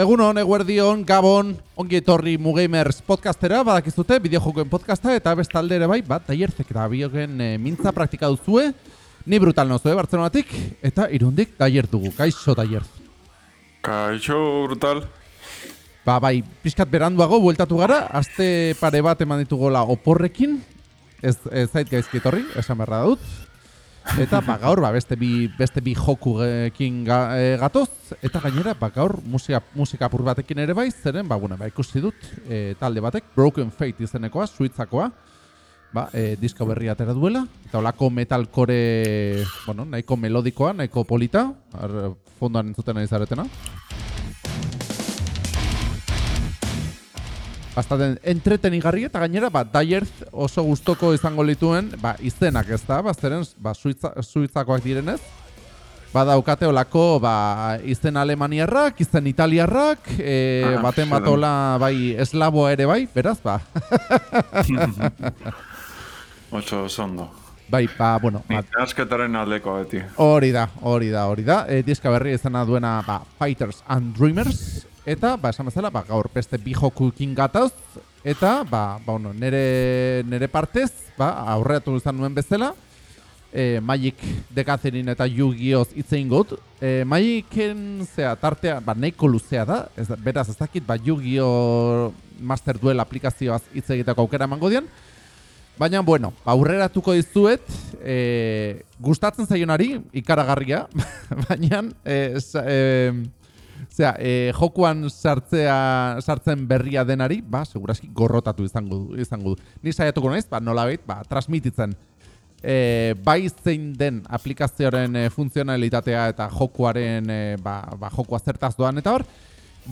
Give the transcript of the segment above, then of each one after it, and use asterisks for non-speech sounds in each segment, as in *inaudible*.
Egun hon, eguerdion, gabon, ongi etorri Mugamers podcastera, badakizute, bideojokoen podcasta, eta bestalde ere bai, bat, daierzek eta biogen e, mintza praktika duzue, ni brutal nozue, Bartzelonatik, eta irundik daier dugu, kaixo daier. Kaixo, brutal. Ba, bai, pixkat beranduago, bueltatu gara, aste pare bat eman ditugola oporrekin, ez, ez zait gaizki etorri, esan berra dut, Eta ba, gaur ba, beste bi beste bi jokuekin ga, e, gatoz. Eta gainera ba, gaur musika musika apur batekin ere bai zeren ba, bueno, ba, ikusi dut e, talde batek Broken Fate izenekoa Suitzakoa. Ba e, disko berria atera duela. Eta holako metalcore bueno nahiko melodikoa nahiko polita. Ar, fondoan entzuten ari zaretena Bastaten entretenigarri eta gainera ba, Dyerth oso gustoko izango lituen ba, izenak ez da, bazteren ba, suitza, suitzakoak direnez. Ba daukate olako ba, izen alemaniarrak, izen italiarrak, e, Ah, baten batola bai eslaboa ere bai, beraz ba. *laughs* Oso oso ondo. bai, ba, bueno, Ni ba, asketaren aldeko beti. hori da, hori da, hori da. E, diska berri izena duena ba, Fighters and Dreamers. Eta, ba, esan bezala, ba, gaur beste bi jokuekin gatoz. Eta, ba, ba, bueno, nere, nere partez, ba, aurreatu izan nuen bezala, e, Magic de Gathering eta Yu-Gi-Oh! itzein gut. E, Magicen, zea, tartea, ba, nahiko luzea da, ez, beraz, ez dakit, ba, Yu-Gi-Oh! Master Duel aplikazioaz hitz egiteko aukera emango dian. Baina, bueno, aurreratuko dizuet, e, gustatzen zaionari, ikaragarria, *laughs* baina, e, sa- e, zera, e, jokuan sartzea, sartzen berria denari, ba, seguraski gorrotatu izango, du- izango du. Ni saiatuko naiz, ba, nolabait, ba, transmititzen e, bai zein den aplikazioaren e, funtzionalitatea eta jokuaren e, ba, ba, jokua zertaz doan eta hor,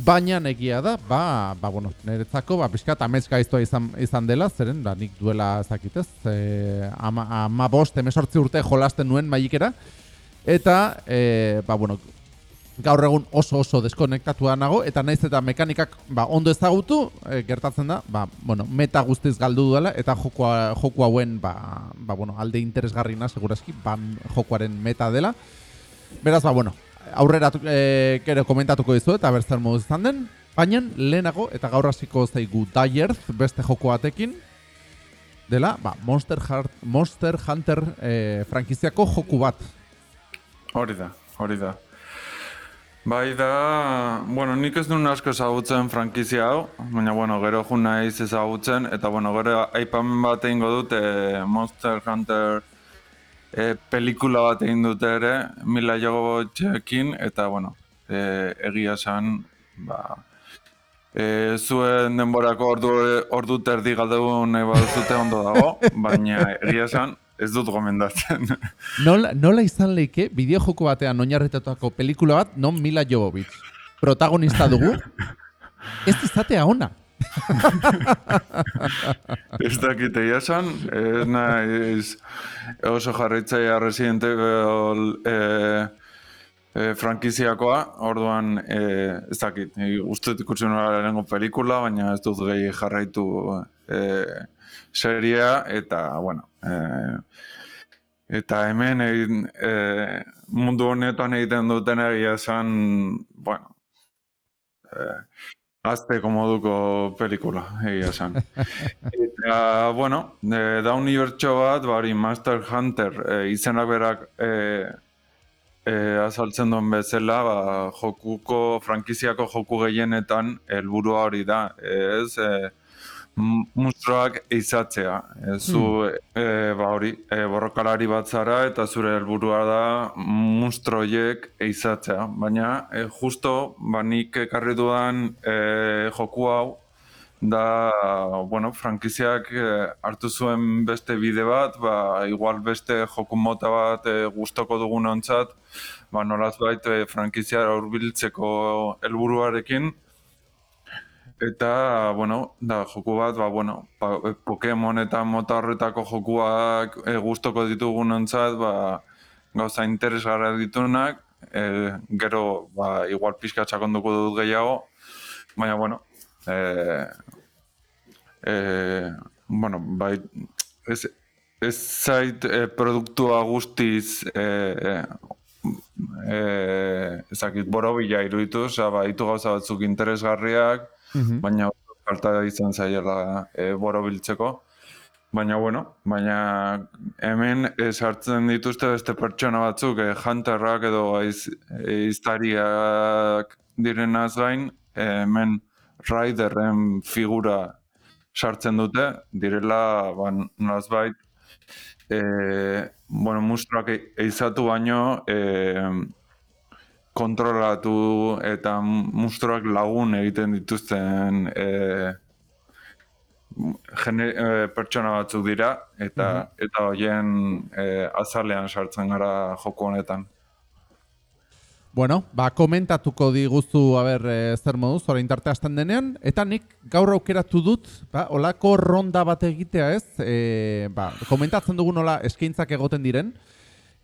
baina egia da, ba, ba bueno, niretzako, ba, pixka eta gaiztoa izan, izan dela, zeren, ba, nik duela zakitez, e, ama, ama bost, emesortzi urte jolasten nuen maikera, eta, e, ba, bueno, gaur egun oso oso deskonektatua nago eta naiz eta mekanikak ba, ondo ezagutu e, gertatzen da ba, bueno, meta guztiz galdu duela eta jokoa, joku hauen ba, ba, bueno, alde interesgarrina segurazki ba, jokuaren meta dela beraz ba bueno aurrera e, kero komentatuko dizu eta berzer moduz izan den baina lehenago eta gaur hasiko zaigu Dyerth beste joko batekin dela ba, Monster, Heart, Monster Hunter e, frankiziako joku bat Hori da, hori da. Bai da, bueno, nik ez duen asko ezagutzen frankizia hau, baina, bueno, gero jun naiz ezagutzen, eta, bueno, gero aipamen bat egingo dut, e, Monster Hunter e, pelikula bat egin dute ere, Mila Jovovich-ekin, eta, bueno, e, egia esan, ba, e, zuen denborako ordu, ordu terdi galdu nahi baduzute ondo dago, baina egia esan, ez dut gomendatzen. *laughs* Nola, nola izan leike bideojoko batean oinarritatutako pelikula bat non Mila Jovovich? Protagonista dugu? Ez izatea ona. *laughs* Ez dakit egia esan, ez naiz. Oso jarraitzaia Resident Evil e, e, frankiziakoa, orduan e, ez dakit, e, uste dut ikusi nola lehenengo pelikula, baina ez dut gehi jarraitu e, seria, eta, bueno, eta hemen egin, e, mundu honetan egiten duten egia esan, bueno, e, azteko moduko pelikula, egia esan. Eta, bueno, e, da unibertso bat, bari Master Hunter e, izenak berak e, e, azaltzen duen bezala, ba, jokuko, frankiziako joku gehienetan helburua hori da, ez, e, m- mustroak eizatzea. E, zu, e, ba hori, e, borrokalari bat zara eta zure helburua da mustroiek eizatzea. Baina, e, justo, ba nik ekarri dudan e, joku hau, da, bueno, frankiziak eh, hartu zuen beste bide bat, ba, igual beste joku mota bat eh, gustoko dugun ontzat, ba, nolaz bait eh, frankiziara hurbiltzeko helburuarekin, Eta, bueno, da, joku bat, ba, bueno, pa, eh, Pokemon eta mota horretako jokuak e, gustoko ditugun ontzat, ba, gauza interesgarra ditunak, e, gero, ba, igual pixka txakonduko dut gehiago, baina, bueno, e, e, bueno, bai, ez, ez zait e, produktua guztiz e, e, ezakit, borobila iruditu, oza, ba, gauza batzuk interesgarriak, Mhm. baina falta izan zaiela e, borobiltzeko. Baina, bueno, baina hemen e, sartzen dituzte beste pertsona batzuk, e, hunterrak edo aiz, e, iztariak direnaz gain, e, hemen Riderren figura sartzen dute, direla, ba, nolazbait, e, bueno, mustruak e- eizatu baino, e, kontrolatu eta mustruak lagun egiten dituzten e, jene, e, pertsona batzuk dira eta eta hoien e, azalean sartzen gara joko honetan. Bueno, ba, komentatuko diguzu, a ber, e, zer moduz, orain tarte hasten denean, eta nik gaur aukeratu dut, ba, olako ronda bat egitea ez, e, ba, komentatzen dugu nola eskaintzak egoten diren,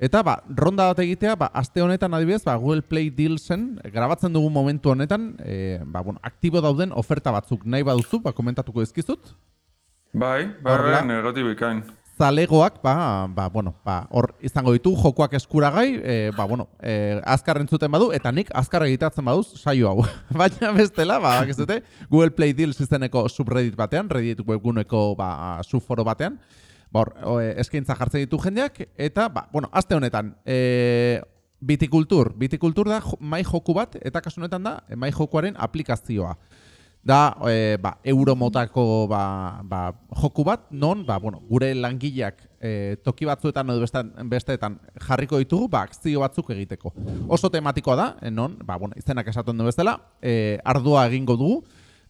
eta ba, ronda bat egitea, ba, aste honetan adibidez, ba, Google Play Dealsen, grabatzen dugu momentu honetan, e, ba, bueno, aktibo dauden oferta batzuk nahi baduzu, ba, komentatuko ezkizut, Bai, Horrela. bai, negatibo bikain. zalegoak, ba, ba, bueno, ba, hor izango ditu jokoak eskuragai, e, ba, bueno, e, azkar entzuten badu, eta nik azkar egitatzen baduz saio hau. *laughs* Baina bestela, ba, ez dute, Google Play Deals izeneko subreddit batean, Reddit webguneko ba, subforo batean, ba, hor, o, e, eskaintza jartzen ditu jendeak, eta, ba, bueno, aste honetan, e, Bitikultur, Bitikultur da mai joku bat, eta kasu honetan da, e, mai jokuaren aplikazioa da e, ba, euromotako ba, ba, joku bat, non ba, bueno, gure langileak e, toki batzuetan edo beste, besteetan jarriko ditugu ba, akzio batzuk egiteko. Oso tematikoa da, e, non, ba, bueno, izenak esaten du bezala, e, ardua egingo dugu,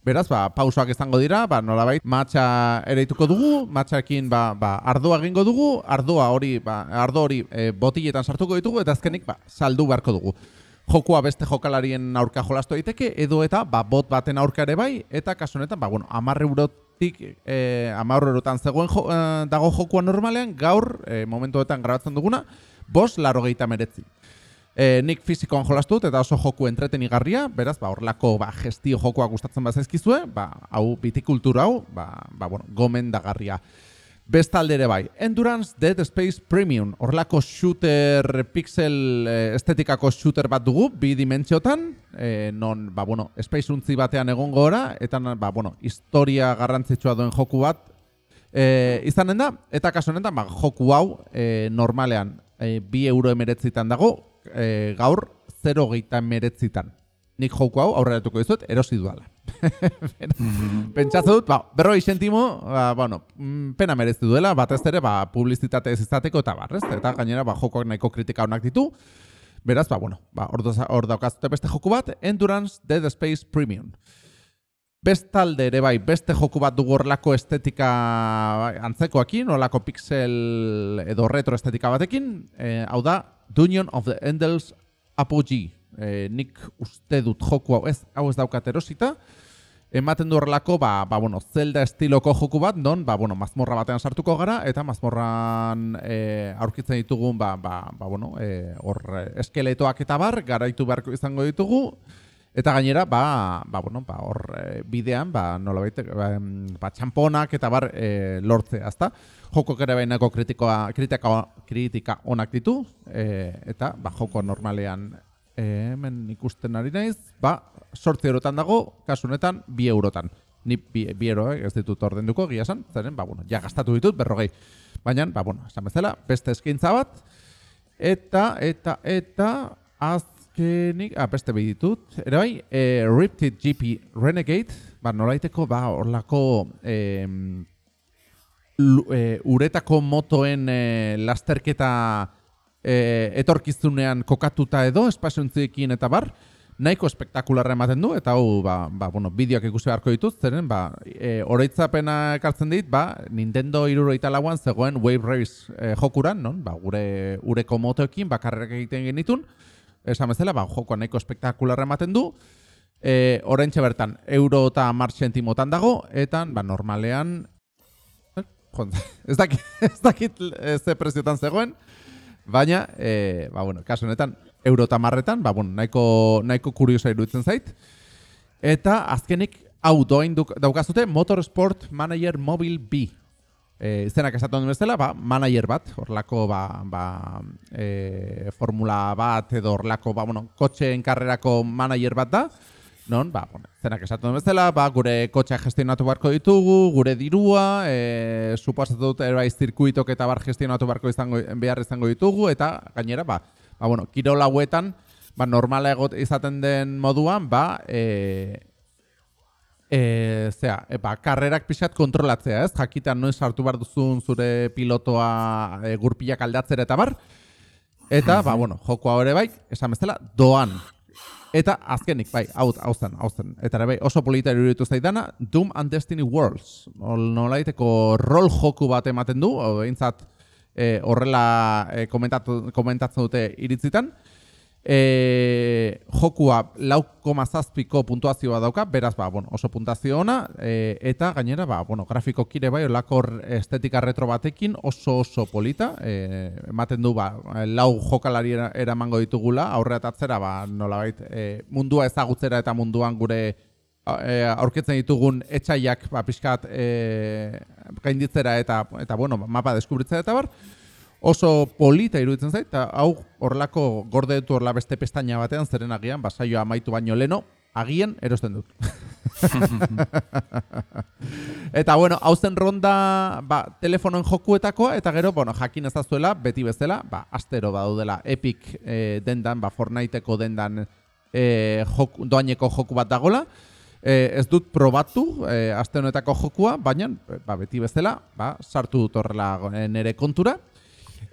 Beraz, ba, pausoak izango dira, ba, nolabait, matxa ereituko dugu, matxakin ba, ba, ardoa egingo dugu, ardoa hori, ba, ardo hori e, botiletan sartuko ditugu, eta azkenik ba, saldu beharko dugu. Jokua beste jokalarien aurka jolastu daiteke, edo eta ba, bot baten aurka ere bai, eta kasu honetan, ba, bueno, amar eurotik, e, amar eurotan zegoen jo, e, dago jokua normalean, gaur, e, momentuetan grabatzen duguna, bos laro meretzi. E, nik fizikoan jolastu dut eta oso joku entretenigarria, beraz, ba, horlako ba, gestio jokoak gustatzen bazaizkizue, ba, hau bitikultura hau, ba, ba, bueno, gomendagarria. Bestalde ere bai, Endurance Dead Space Premium, horlako shooter, pixel eh, estetikako shooter bat dugu, bi dimentsiotan, eh, non, ba, bueno, space untzi batean egongo gora, eta, ba, bueno, historia garrantzitsua duen joku bat, e, izanen da, eta kasu honetan, ba, joku hau e, normalean e, bi euro emeretzitan dago, e, gaur 0 geita emeretzitan. Nik joku hau aurreratuko dizut, erosi dudala. *laughs* Pentsatze dut, ba, berroi sentimo, ba, bueno, mm, pena merezi duela, batez ere, ba, publizitate ez izateko eta barrez, eta gainera, ba, jokoak nahiko kritika honak ditu, beraz, ba, bueno, ba, hor, daukazute beste joku bat, Endurance Dead Space Premium. Bestalde ere bai, beste joku bat dugu horlako estetika bai, antzekoakin, horlako pixel edo retro estetika batekin, e, hau da, Dungeon of the Endels Apogee. E, nik uste dut joku hau ez, hau ez daukat erosita, ematen du horrelako, ba, ba, bueno, Zelda estiloko joku bat, non, ba, bueno, mazmorra batean sartuko gara, eta mazmorran e, aurkitzen ditugun, ba, ba, ba, bueno, e, hor eskeletoak eta bar, garaitu beharko izango ditugu, Eta gainera, ba, ba, bueno, ba, hor e, bidean, ba, nolabait, ba, em, ba, txamponak eta bar e, lortzea, ezta? Joko ere bainako kritikoa, kritika, kritika onak ditu, e, eta ba, joko normalean e, hemen ikusten ari naiz, ba, sortzi eurotan dago, kasu honetan, bi eurotan. Ni bi, bi euro, eh, ez ditut ordenduko, gia esan, zeren, ba, bueno, ja gastatu ditut, berrogei. Baina, ba, bueno, esan bezala, beste eskaintza bat, eta, eta, eta, azkenik, ah, beste behi ditut, ere bai, e, Riptid GP Renegade, ba, nolaiteko, ba, horlako, em, lu- e, uretako motoen e, lasterketa e, etorkizunean kokatuta edo, espaziontziekin eta bar, nahiko espektakularra ematen du, eta hau, ba, ba, bueno, bideoak ikusi beharko dituz, zeren, ba, e, oroitzapena ekartzen dit, ba, Nintendo iruroita lauan zegoen Wave Race e, jokuran, non? Ba, gure ureko motoekin, bakarrak egiten genitun, esan bezala, ba, jokoa nahiko espektakularra ematen du, e, oraintxe bertan, euro eta mar sentimotan dago, eta, ba, normalean, jo, *laughs* ez dakit, ez dakit eh, ze preziotan zegoen, baina, e, ba, bueno, kasu honetan, euro eta marretan, ba, bueno, nahiko, nahiko kuriosa iruditzen zait. Eta azkenik, hau doain daukazute, Motorsport Manager Mobile B. e, izenak esatu duen bezala, ba, manager bat, horlako ba, ba, e, formula bat edo horlako, ba, bueno, kotxeen karrerako manager bat da, non, ba, bueno, zenak esatu duen bezala, ba, gure kotxea gestionatu barko ditugu, gure dirua, e, suposatu dut erbaiz zirkuitok eta bar gestionatu barko izango, behar izango ditugu, eta gainera, ba, ba bueno, kirola huetan, ba, normala egot izaten den moduan, ba, e, e, zera, e, ba, karrerak pixat kontrolatzea, ez? Jakitan noiz hartu bar duzun zure pilotoa e, gurpilak aldatzera eta bar. Eta, ba, bueno, jokoa hori bai, esan bezala, doan Eta azkenik, bai, hau, hau zen, hau zen. Eta bai, oso polita iruditu zaidana, Doom and Destiny Worlds. Nola rol joku bat ematen du, behintzat e, horrela e, komentatzen dute iritzitan. E, jokua lau koma zazpiko puntuazioa dauka, beraz, ba, bueno, oso puntazio ona, e, eta gainera, ba, bueno, grafiko kire bai, olakor estetika retro batekin oso oso polita, e, ematen du, ba, lau jokalari eramango ditugula, aurreatatzera, ba, nola bait, e, mundua ezagutzera eta munduan gure e, aurketzen ditugun etxaiak, ba, pixkat, e, gainditzera eta, eta, bueno, mapa deskubritzera eta bar, oso polita iruditzen zait, eta hau horlako gorde dutu horla beste pestaina batean, zeren agian, basaioa amaitu baino leno, agian erosten dut. *laughs* eta bueno, hau zen ronda ba, telefonoen jokuetakoa, eta gero, bueno, jakin ezazuela, beti bezala, ba, astero badaudela Epic e, dendan, ba, Fortniteko dendan e, joku, doaineko joku bat dagola, e, ez dut probatu e, aste honetako jokua, baina ba, beti bezala, ba, sartu dut horrela nere kontura,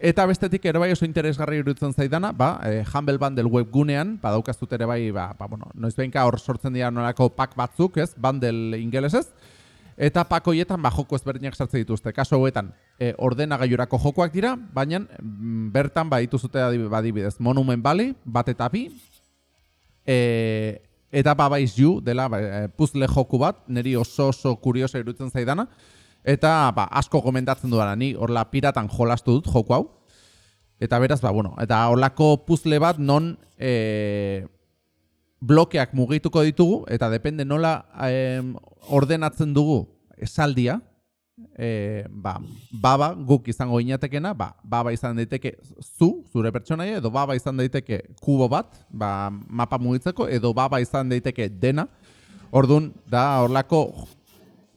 Eta bestetik ere bai oso interesgarri iruditzen zaidana, ba, e, Humble Bundle webgunean, badaukazut ere bai, ba, ba, bueno, noiz behinka hor sortzen dira nolako pak batzuk, ez, bundle ingelesez, eta pak hoietan ba, joko ezberdinak sartzen dituzte. Kaso hauetan, e, ordenagailurako jokoak dira, baina mm, bertan ba, dituzute adibidez, Monument Valley, bat eta bi, e, eta Babaiz Ju, dela, ba, e, puzzle joku bat, niri oso oso kuriosa iruditzen zaidana, Eta ba, asko komentatzen dudana, ni horla piratan jolastu dut joko hau. Eta beraz, ba, bueno, eta horlako puzle bat non e, blokeak mugituko ditugu, eta depende nola e, ordenatzen dugu esaldia, e, ba, baba guk izango inatekena, ba, baba izan daiteke zu, zure pertsonaia, edo baba izan daiteke kubo bat, ba, mapa mugitzeko, edo baba izan daiteke dena. Ordun da horlako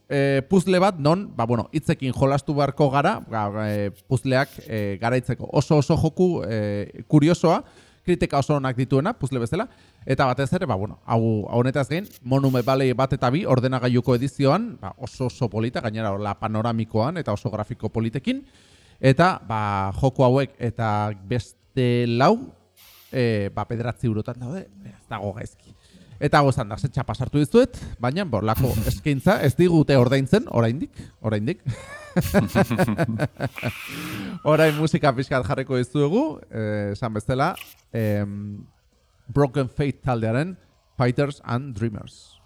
e, puzle bat non, ba, bueno, itzekin jolastu beharko gara, ba, e, puzleak e, garaitzeko oso oso joku e, kuriosoa, kritika oso onak dituena, puzle bezala, eta batez ere, ba, bueno, hau honetaz gain, monume balei bat eta bi, ordenagailuko edizioan, ba, oso oso polita, gainera la panoramikoan, eta oso grafiko politekin, eta ba, joku hauek eta beste lau, e, ba, pedratzi urotan daude, ez dago gaizki. Eta gozan da, zetxa pasartu dizuet, baina borlako *laughs* eskaintza ez digute ordaintzen, oraindik, oraindik. *laughs* Orain musika pixkat jarriko dizuegu, eh, esan bezala, eh, Broken Fate taldearen Fighters and Dreamers.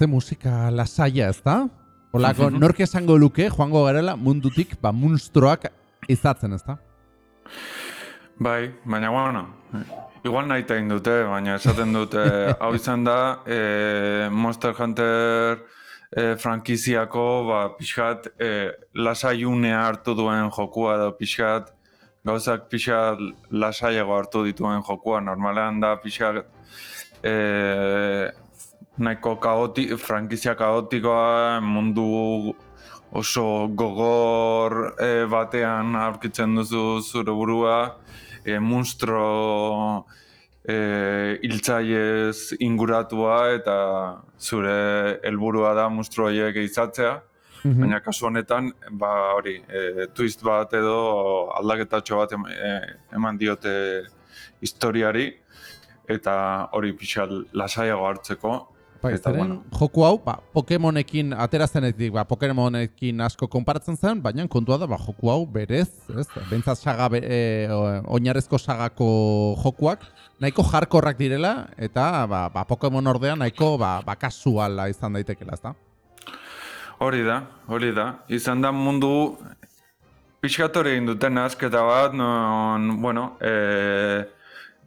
Ze musika lasaia, ez da? Olako, nork esango luke, joango garela mundutik, ba, munstroak izatzen, ez da? Bai, baina bueno, igual nahi egin dute, baina esaten dute, *laughs* hau izan da, e, Monster Hunter e, frankiziako, ba, pixkat, e, lasaiunea hartu duen jokua edo pixkat, gauzak pixkat lasaiago hartu dituen jokua, normalean da pixkat, e, nahiko kaoti, frankizia kaotikoa, mundu oso gogor e, batean aurkitzen duzu zure burua, e, monstro e, iltzaiez inguratua eta zure helburua da monstro horiek izatzea. Mhm. Baina kasu honetan, ba hori, e, twist bat edo aldaketatxo bat em- e, eman diote historiari eta hori pixal lasaiago hartzeko. Bai, zeren bueno. joku hau, ba, Pokemonekin aterazenetik, ba, Pokemonekin asko konparatzen zen, baina kontua da, ba, joku hau berez, ez? Bentsat saga, be, e, oinarrezko sagako jokuak, nahiko jarkorrak direla, eta ba, ba, Pokemon ordea nahiko ba, ba, kasuala izan daitekela, ez da? Hori da, hori da. Izan da mundu pixkatore egin duten asketa bat, non, bueno, e,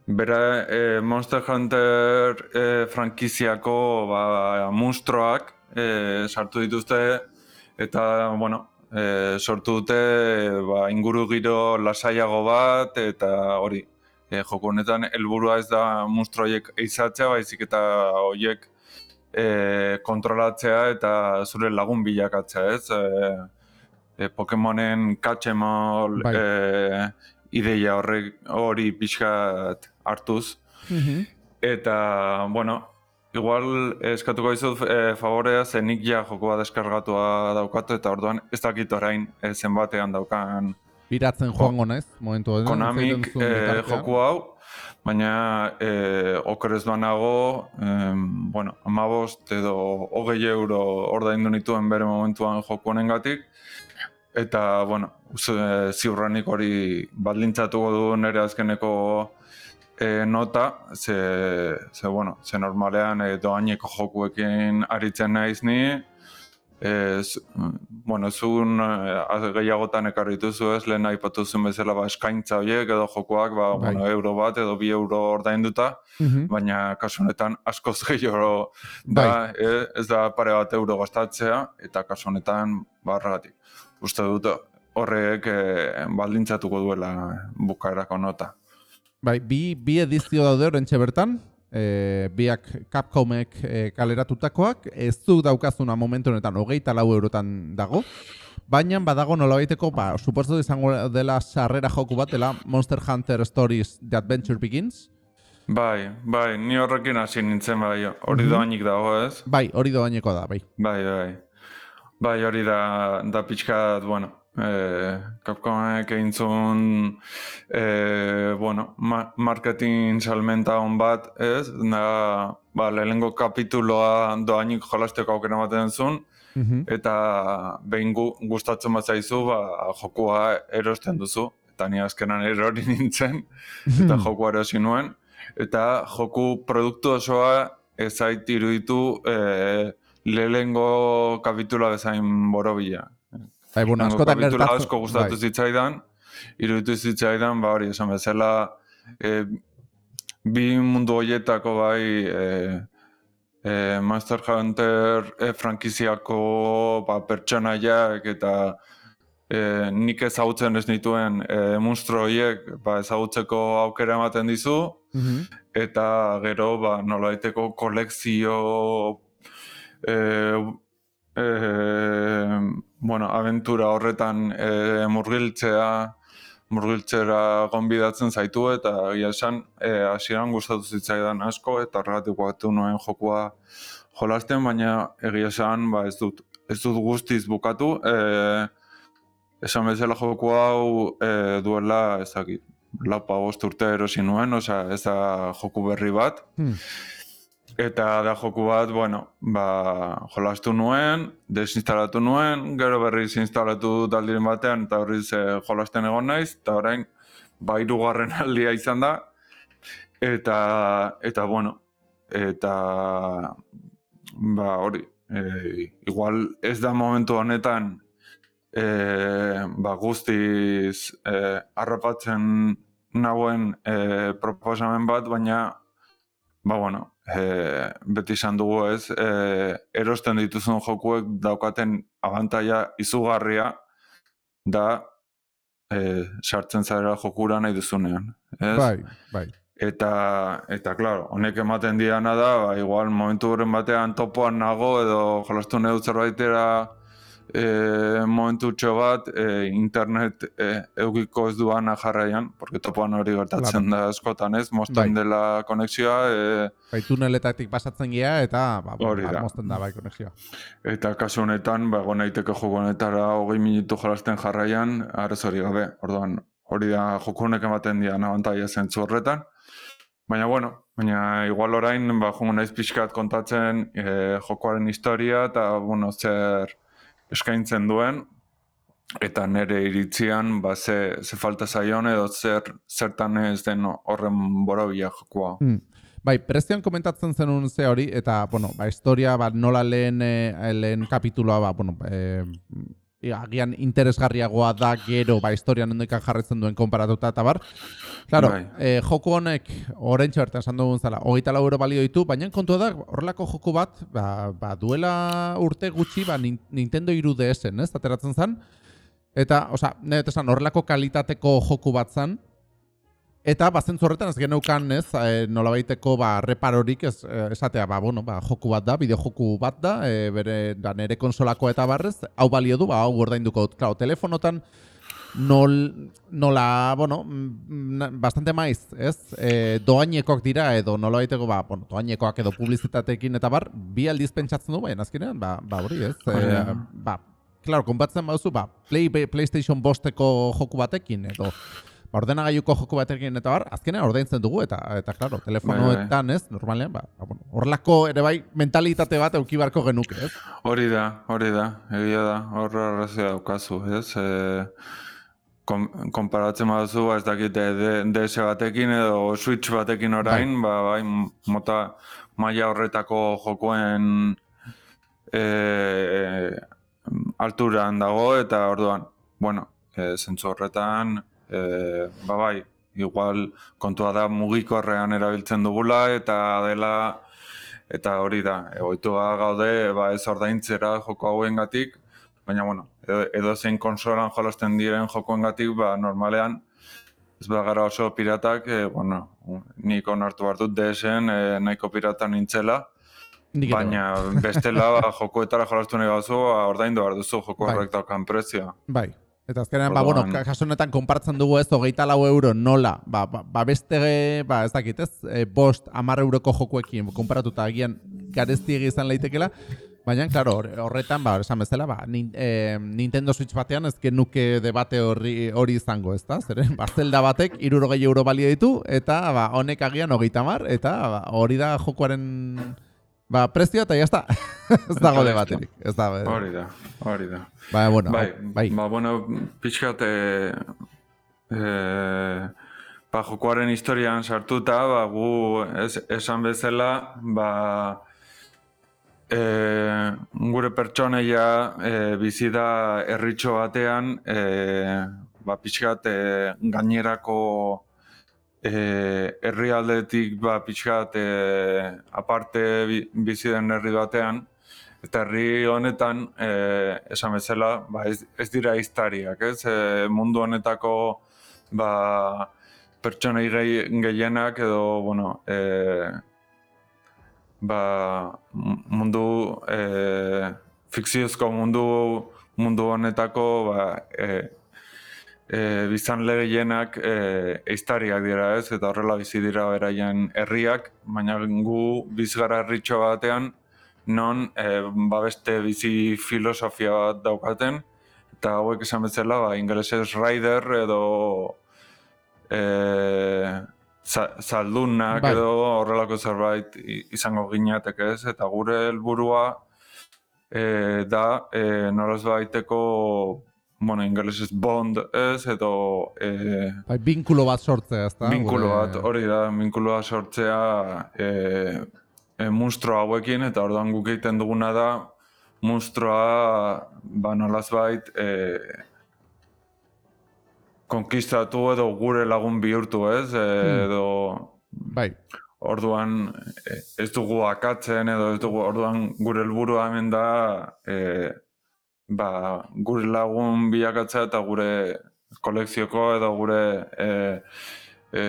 bera e, Monster Hunter e, frankiziako ba, monstruoak e, sartu dituzte eta, bueno, e, sortu dute ba, inguru giro lasaiago bat eta hori, e, joko honetan helburua ez da monstro horiek eizatzea, baizik eta horiek e, kontrolatzea eta zure lagun bilakatzea, ez? E, e, Pokemonen catch-em-all Bai. e, ideia horrek hori pixkat hartuz. Eta, bueno, igual eskatuko dizut e, favorea zenik ja jokoa deskargatua daukatu eta orduan ez dakit orain e, zenbatean daukan Biratzen joango naiz, momentu honetan. Konamik eh, bitartean. joku hau, baina eh, oker ez banago, em, bueno, amabost edo hogei euro ordaindu nituen bere momentuan joku honengatik, eta, bueno, zu- ziurrenik hori baldintzatuko du nire azkeneko e, nota, ze, ze, bueno, ze normalean e, doaineko jokuekin aritzen naiz ni, e, zu, bueno, zuen e, gehiagotan ekarri dituzu ez, lehen aipatu zuen bezala ba, eskaintza horiek edo jokoak ba, Bai. bueno, euro bat edo bi euro ordainduta, Mhm. baina kasu honetan askoz *laughs* gehiago da, e, ez da pare bat euro gastatzea, eta kasu honetan barragatik. Uste dut horrek e, baldintzatuko duela bukaerako nota. Bai, bi, bi edizio daude orentxe bertan, e, biak Capcomek e, kaleratutakoak, ez du daukazuna momentu honetan hogeita lau eurotan dago, baina badago nolabaiteko, ba, suposto izango dela sarrera joku bat, dela Monster Hunter Stories The Adventure Begins, Bai, bai, ni horrekin hasi nintzen bai, hori Mhm. doainik dago ez? bai, hori doaineko da, bai. Bai, bai. Bai, hori da, da pixkat, bueno, eh, Capcomek egin zuen, eh, bueno, ma marketing salmenta hon bat, ez? Da, ba, lehenengo kapituloa doainik jolasteko aukera ematen zuen, Mhm. eta behin gu, gustatzen bat zaizu, ba, jokua erosten duzu. Eta ni azkenan erori *laughs* nintzen, eta jokua erosi nuen. Eta joku produktu osoa ez zait iruditu e, lehengo kapitula bezain borobila. Bai, bueno, askotan kapitula gertatzen. asko gustatu bai. zitzaidan, iruditu zitzaidan, ba hori, esan bezala, e, bi mundu hoietako bai, e, e, Monster Hunter e, frankiziako ba, pertsonaiak eta e, nik ezagutzen ez nituen e, monstro horiek ba, ezagutzeko aukera ematen dizu, Mhm. eta gero ba, nolabaiteko kolekzio e, e, bueno, aventura horretan e, murgiltzea murgiltzera gonbidatzen zaitu eta egia esan e, hasieran gustatu zitzaidan asko eta horregatik batu nuen jokua jolasten baina egia esan ba, ez dut ez dut guztiz bukatu e, esan bezala joku hau e, duela ez dakit bost urte erosi nuen, osea ez da joku berri bat Hmm. Eta da joku bat, bueno, ba, jolastu nuen, desinstalatu nuen, gero berriz instalatu taldiren batean, eta horriz eh, jolasten egon naiz, eta orain, ba, hirugarren *laughs* aldia izan da, eta, eta bueno, eta ba hori, e, igual ez da momentu honetan e, ba guztiz e, harrapatzen nagoen e, proposamen bat, baina ba bueno, e, beti izan dugu ez, e, erosten dituzun jokuek daukaten abantaia izugarria da e, sartzen zarela jokura nahi duzunean. Ez? Bai, bai. Eta, eta, claro, honek ematen diana da, ba, igual momentu horren batean topoan nago edo jolastu nahi dut zerbaitera e, momentu bat e, internet e, eukiko ez duana jarraian, porque topoan hori gertatzen da askotan ez, mozten Bai. dela konexioa, e, Bai, tuneletatik pasatzen gira eta ba, Hori ba, da. mozten da bai konexioa. eta kasu honetan, ba, egon naiteke joko honetara hogei minutu jolasten jarraian, arez hori gabe, orduan, hori da joko honek ematen dian abantaia zentzu horretan. Baina, bueno, baina igual orain, ba, jongo naiz pixkat kontatzen e, jokoaren historia eta, bueno, zer eskaintzen duen, eta nire iritzian, ba, ze, ze falta zaion edo zer, zertan ez den horren borobia jokoa. Hmm. Bai, prezioan komentatzen zenun ze hori, eta, bueno, ba, historia, ba, nola lehen, eh, lehen kapituloa, ba, bueno, eh, agian interesgarriagoa da gero, ba, historian ondoikan jarretzen duen konparatuta, eta bar. Claro, Bai. eh, joku honek, orentxe bertan esan dugun zala, hogeita lau euro balio ditu, baina kontua da, horrelako joku bat, ba, ba, duela urte gutxi, ba, Nin- Nintendo 3DS-en, ez, ateratzen zen, eta, osea, nire esan, horrelako kalitateko joku bat zen, Eta bazentzu horretan ez geneukan, ez, e, nolabaiteko ba reparorik ez eh, esatea, ba bueno, ba joku bat da, bideo joku bat da, e, bere da nere konsolako eta barrez, hau balio du, ba hau ordainduko dut. Claro, telefonotan nol, nola, bueno, mm, bastante maiz, ez? E, doainekoak dira edo nolabaiteko, ba, bueno, doainekoak edo publizitateekin eta bar, bi aldiz pentsatzen du, baina azkenean, ba, ba hori, ez? E, ba, claro, konbatzen baduzu, ba, Play, PlayStation bosteko joku batekin edo ordenagailuko joku batekin eta bar, azkenean ordaintzen dugu eta eta claro, telefonoetan, ez, normalean, ba, ba bueno, horlako ere bai mentalitate bat eduki beharko genuke, ez? Hori da, hori da, egia da, horra arrazia daukazu, ez? E, kon, konparatzen baduzu, ba, ez dakite DS batekin edo Switch batekin orain, ba, bai, mota maila horretako jokoen e, alturan dago eta orduan, bueno, e, zentzu horretan, e, ba bai, igual kontua da mugikorrean erabiltzen dugula eta dela eta hori da, egoitua gaude ba ez ordaintzera joko hauengatik, baina bueno, edo, edo zein konsolan jolasten diren jokoengatik, ba normalean ez bagara oso piratak, e, bueno, nik onartu behar dut DSen e, nahiko pirata nintzela, Nik ere baina bestela ba, jokoetara jolastu nahi bazu, ba, ordaindu behar duzu joko Bai. horrek daukan prezioa. Bai. Eta azkenean, ba, bueno, kasu honetan konpartzen dugu ez, hogeita lau euro nola, ba, ba, ba beste, ba, ez dakit ez, e, bost, amar euroko jokuekin konparatuta agian gareztiegi izan leitekela, baina, klaro, hor- horretan, ba, esan bezala, ba, nin, e, Nintendo Switch batean ez genuke debate horri hori izango, ez da? Zeren, ba, Zelda batek, irurogei euro balio ditu, eta, ba, honek agian hogeita mar, eta, ba, hori da jokuaren, ba, prezioa, eta jazta, *laughs* ez dago debaterik, ez da, Hori da, hori da. ba, bueno, bai, bai, ba, bueno, pixkat, e, e, ba, jokoaren historian sartuta, ba, gu es, esan bezala, ba, e, gure pertsoneia e, bizi da herritxo batean, e, ba, pixkat e, gainerako e, herrialdetik ba, pixkat e, aparte bi- bizi den herri batean, Eta herri honetan, eh, esan bezala, ba, ez, ez dira iztariak, ez? E, mundu honetako ba, pertsonei gehi- gehienak edo, bueno, e, ba, mundu, e, fikziozko mundu, mundu honetako, ba, e, e, bizanle gehienak e, eiztariak dira ez, eta horrela bizi dira beraien herriak, baina gu bizgara herritxo batean, non e, babeste bizi filosofia bat daukaten, eta hauek esan bezala, ba, ingelesez rider edo e, za, zaldunak Bai. edo horrelako zerbait izango ginateke ez, eta gure helburua e, da e, nolaz baiteko bueno, ingelesez bond ez, edo e, bai, binkulo bat sortzea, ez da? Binkulo bat, hori da, binkuloa sortzea e, e, monstro hauekin, eta orduan guk egiten duguna da, monstroa, ba, nolaz bait, e, konkistatu edo gure lagun bihurtu, ez? E, edo, Bai, orduan ez dugu akatzen edo ez dugu orduan gure helburua hemen da e, ba, gure lagun bilakatzea eta gure kolekzioko edo gure e, e,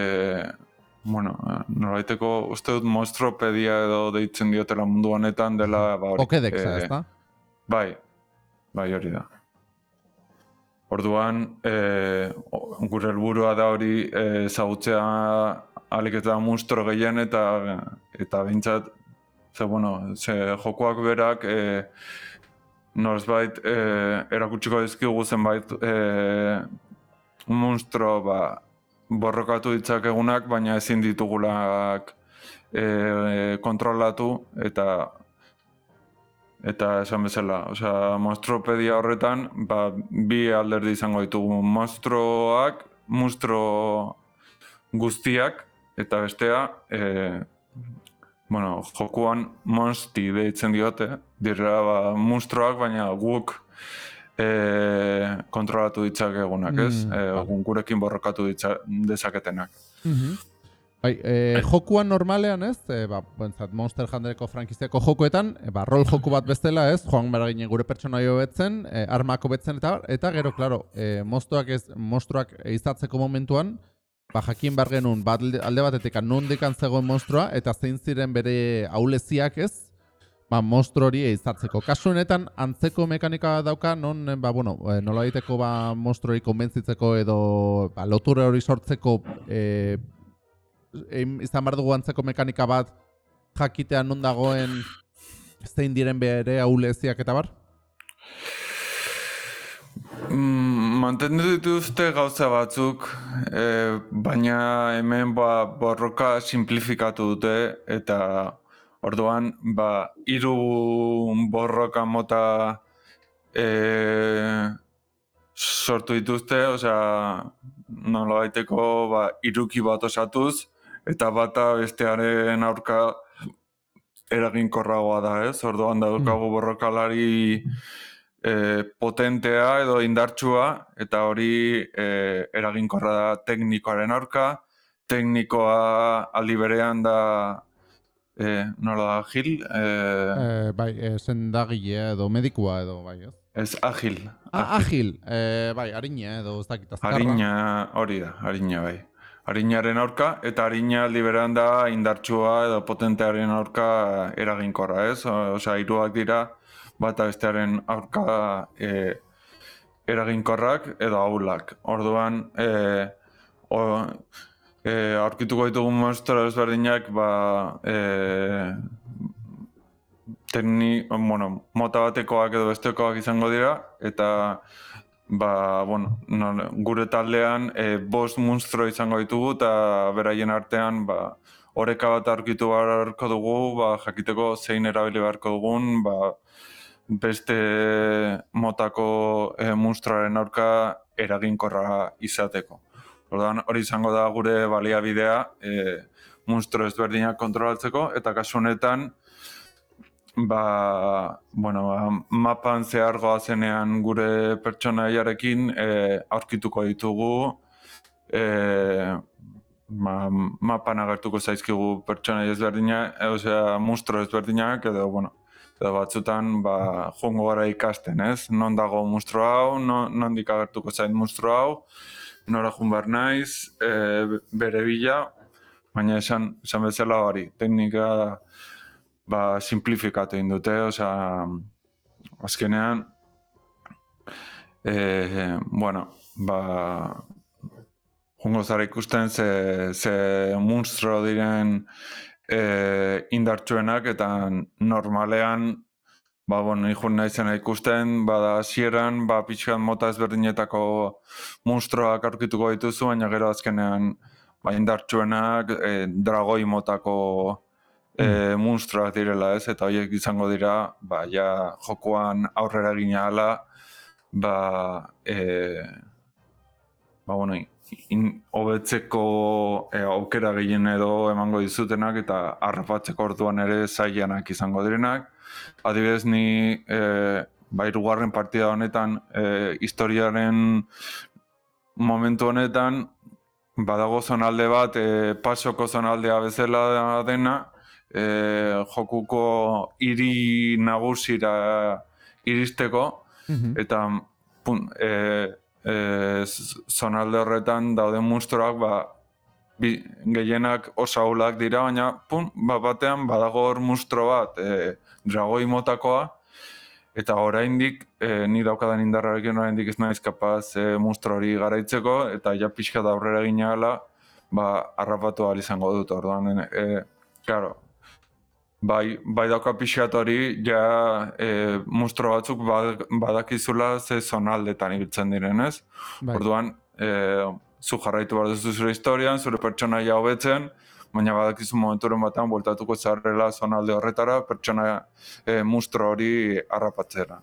bueno, noraiteko uste dut monstropedia edo deitzen diotela mundu honetan dela ba, hori, Pokédexa, e? Bai, bai hori da. Orduan, e, gure helburua da hori e, ezagutzea alik eta monstro gehien eta eta bintzat, ze, bueno, ze jokoak berak e, norbait e, erakutsiko dizkigu zenbait e, monstro ba, borrokatu ditzakegunak, baina ezin ditugulak e, kontrolatu eta eta esan bezala, osea, monstropedia horretan, ba, bi alderdi izango ditugu monstroak, monstro guztiak, eta bestea, e, bueno, jokuan monsti deitzen diote, direla ba, monstroak, baina guk e, kontrolatu ditzakegunak, ez? Mm, e, vale. gurekin borrokatu ditza, dezaketenak. Bai, e, jokuan normalean ez, e, ba, bentsat, Monster Huntereko frankiziako jokoetan, e, ba, rol joku bat bestela ez, joan behar ginen gure pertsonaio betzen, e, armako betzen, eta eta gero, klaro, e, moztuak ez, monstruak izatzeko momentuan, ba, jakin bar genuen, bat alde- batetik nondikan zegoen monstroa, eta zein ziren bere auleziak ez, ba, monstro hori izatzeko. Kasu honetan, antzeko mekanika dauka, non, ba, bueno, e, nola egiteko, ba, monstro hori konbentzitzeko edo, ba, lotura hori sortzeko, e, izan behar dugu antzeko mekanika bat jakitea non dagoen zein diren bere auleziak eta bar? Mm, mantendu dituzte gauza batzuk, e, baina hemen ba, borroka simplifikatu dute eta orduan ba, hiru borroka mota e, sortu dituzte, osea, nola baiteko ba, iruki bat osatuz, eta bata bestearen aurka eraginkorragoa da, ez? Orduan daukagu borrokalari e, potentea edo indartsua, eta hori e, eraginkorra da teknikoaren aurka, teknikoa aldi berean da e, nola da, agil? E, Eh, bai, e, sendagile edo medikua edo bai, ez? ez agil. Ah, agil, e, bai, harina edo ez dakit azkarra. Harina, hori da, harina bai. Harinaren aurka, eta harina aldi berean da indartsua edo potentearen aurka eraginkorra, ez? Osea, hiruak dira bata bestearen aurka e, eraginkorrak edo ahulak. Orduan, e, o, e, aurkituko ditugun monstro ezberdinak, ba, e, tekni, bueno, mota batekoak edo bestekoak izango dira, eta ba, bueno, no, gure taldean e, bost monstro izango ditugu eta beraien artean ba, oreka bat aurkitu beharko dugu, ba, jakiteko zein erabili beharko dugun, ba, beste motako e, monstroaren aurka eraginkorra izateko. Orduan hori izango da gure baliabidea e, monstro ezberdinak kontrolatzeko eta kasu honetan ba, bueno, ba, mapan zehar goazenean gure pertsonaiarekin e, aurkituko ditugu e, ma, mapan agertuko zaizkigu pertsonai ezberdinak, e, osea, monstro ezberdinak edo, bueno, edo batzutan ba, joango gara ikasten, ez? Non dago monstro hau, no, nondik agertuko zait monstro hau, nora joan behar naiz, e, bere bila, baina esan, esan bezala hori, teknika ba, simplifikatu egin dute, osea, azkenean, e, bueno, ba, jungo zara ikusten ze, ze monstro diren e, indartsuenak eta normalean ba, bueno, ikun naizena ikusten, bada hasieran ba, pixkan mota ezberdinetako monstroak aurkituko dituzu, baina gero azkenean ba, indartsuenak e, dragoi motako e, monstroak direla ez, eta horiek izango dira, ba, ja, jokoan aurrera gina ala, ba, e, ba, bueno, hobetzeko e, aukera gehien edo emango dizutenak eta harrapatzeko orduan ere zailanak izango direnak. Adibidez ni e, ba, hirugarren partida honetan e, historiaren momentu honetan badago zonalde bat e, pasoko zonaldea bezala dena e, jokuko hiri nagusira iristeko Mhm. eta pun, e, e, zonalde horretan dauden mustroak ba, bi, gehienak oso ahulak dira, baina pun, ba, batean badago hor mustro bat e, dragoi motakoa eta oraindik e, ni daukadan indarrarekin oraindik ez naiz kapaz e, mustro hori garaitzeko eta ja pixka da aurrera ginala ba harrapatu ahal izango dut orduan e, claro, bai, bai dauka pixkat hori, ja e, mustro batzuk bad- badakizula ze zonaldetan ibiltzen diren, ez? Bai. Orduan, e, zu jarraitu behar duzu zure historian, zure pertsonaia hobetzen, baina badakizu momenturen batean bueltatuko zarrela zonalde horretara, pertsona e, mustro hori harrapatzera.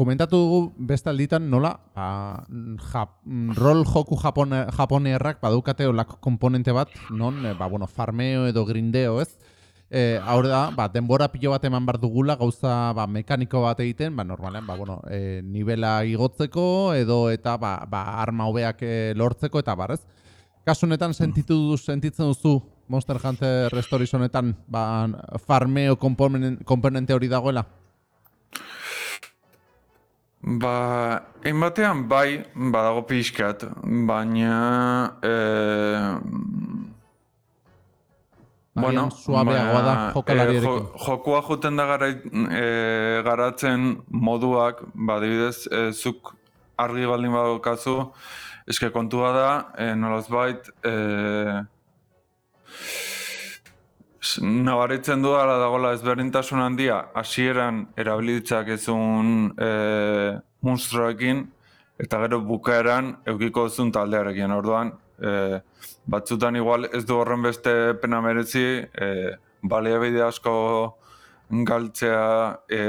Komentatu dugu beste alditan nola ba, mm, rol joku japone, japonearrak badukate olako komponente bat, non, eh, ba, bueno, farmeo edo grindeo, ez? E, hau da, ba, denbora pilo bat eman bar dugula gauza ba, mekaniko bat egiten, ba, normalean, ba, bueno, e, nivela igotzeko edo eta ba, ba, arma hobeak eh, lortzeko eta bar, ez? Kasu honetan sentitu du, sentitzen duzu Monster Hunter Stories honetan ba, farmeo komponen- komponente hori dagoela? Ba, egin batean bai, badago pixkat, baina... E, Agian suabeagoa da jokalariarekin. jo, jokua joten da garai, e, garatzen moduak, ba, adibidez, e, zuk argi baldin badokazu, eske kontua da, e, nolazbait, e, s- nabaritzen du ala dagoela ezberdintasun handia hasieran erabilitzak ezun e, monstruoekin eta gero bukaeran eukiko zuen taldearekin. Orduan e, batzutan igual ez du horren beste pena merezi e, baliabide asko galtzea e,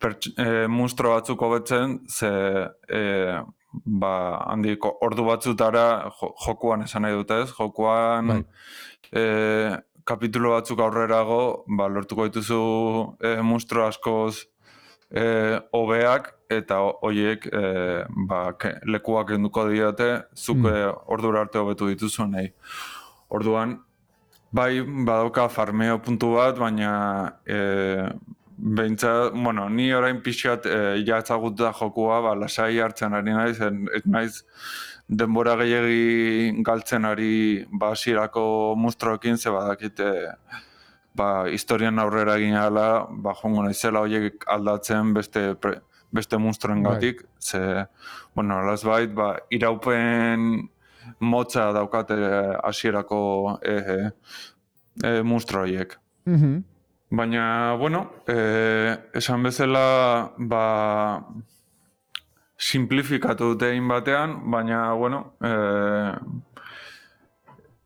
perts- e, monstro batzuk hobetzen ze e, ba, handik ordu batzutara jo, jokuan esan nahi dute ez, jokuan Bai. e, kapitulo batzuk aurrerago ba, lortuko dituzu e, monstro askoz e, hobeak eta ho- hoiek e, ba, ke, lekuak enduko diote zuk Mm. e, ordura arte hobetu dituzu nahi. Orduan, bai, badauka farmeo puntu bat, baina e, behintzat, bueno, ni orain pixat e, ja ezagututa jokua, ba, lasai hartzen ari naiz, ez naiz denbora gehiagi galtzen ari ba, hasierako mustroekin, ze badakit e, ba, historian aurrera egin ala, ba, jongo naizela horiek aldatzen beste pre, beste monstruoen gatik, ze, bueno, lasbait, ba, iraupen motza daukate hasierako e, e, e. Mhm. Baina, bueno, eh, esan bezala, ba, simplifikatu dute batean, baina, bueno, eh,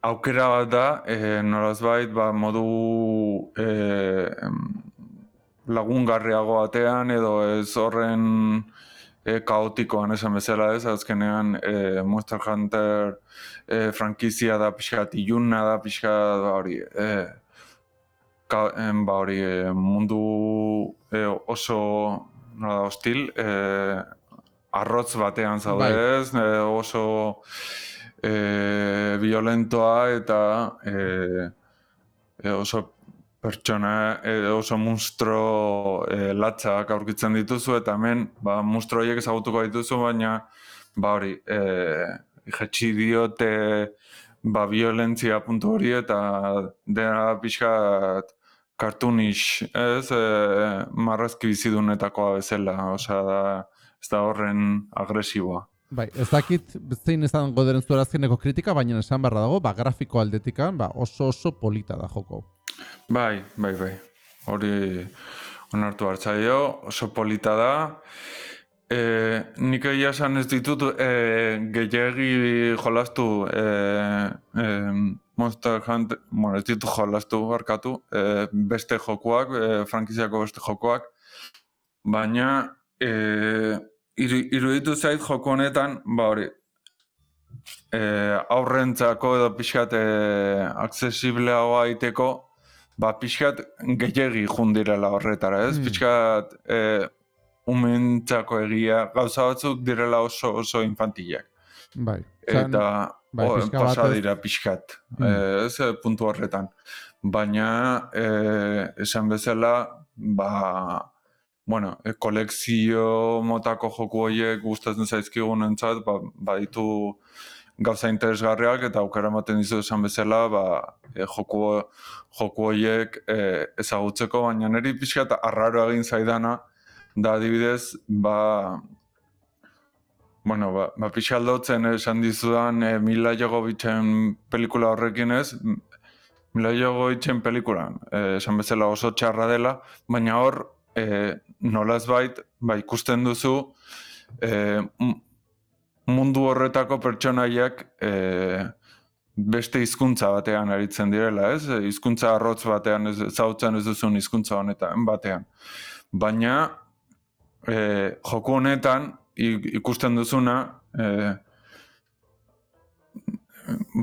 aukera bat da, eh, nolazbait, ba, modu eh, lagungarriago batean, edo ez horren e, kaotikoan esan bezala ez, azkenean e, Monster Hunter e, frankizia da pixkat iluna da pixkat ba hori e, ka, ba hori e, mundu e, oso nola hostil e, arrotz batean zaude Bai. oso e, violentoa eta e, oso pertsona e, oso monstro e, latzak aurkitzen dituzu eta hemen ba, monstro horiek ezagutuko dituzu baina ba hori e, jetxi diote ba, violentzia puntu hori eta dena pixkat kartunish, ez, e, marrazki bizidunetakoa bezala, osea da, ez da horren agresiboa. Bai, ez dakit zein izango deren zuera azkeneko kritika, baina esan barra dago, ba, grafiko aldetikan, ba, oso oso polita da joko. Bai, bai, bai. Hori onartu hartzaio, oso polita da. E, nik egia esan ez ditut e, gehiagi jolastu e, e, Monster Hunter, bueno, ez ditut jolastu barkatu, e, beste jokuak, e, frankiziako beste jokuak, baina e, iru, iruditu zait joko honetan, ba hori, e, aurrentzako edo pixkat e, aksesibleagoa aiteko, ba pixkat gehiagi jundirela horretara, ez? Hmm. Pixkat e, umentzako egia, gauza batzuk direla oso oso infantilak. Bai. Zan, Eta bai, o, pixka pasa batez- dira pixkat, Mm. ez eh, puntu horretan. Baina, eh, esan bezala, ba, bueno, e, kolekzio motako joku horiek gustatzen zaizkigun entzat, ba, baditu gauza interesgarriak eta aukera ematen dizu esan bezala, ba, e, joku, joku horiek e, ezagutzeko, baina niri pixkat arraro egin zaidana, da adibidez, ba, Bueno, ba, ba pixaldotzen esan dizudan e, Mila Jogovitzen pelikula horrekin ez, Mila Jogovitzen pelikulan, e, esan bezala oso txarra dela, baina hor, e, nolaz bait, ba, ikusten duzu, e, mundu horretako pertsonaiak e, beste hizkuntza batean aritzen direla, ez? Hizkuntza arrotz batean, ez, zautzen ez duzun hizkuntza honetan, batean. Baina, e, joku honetan ikusten duzuna e,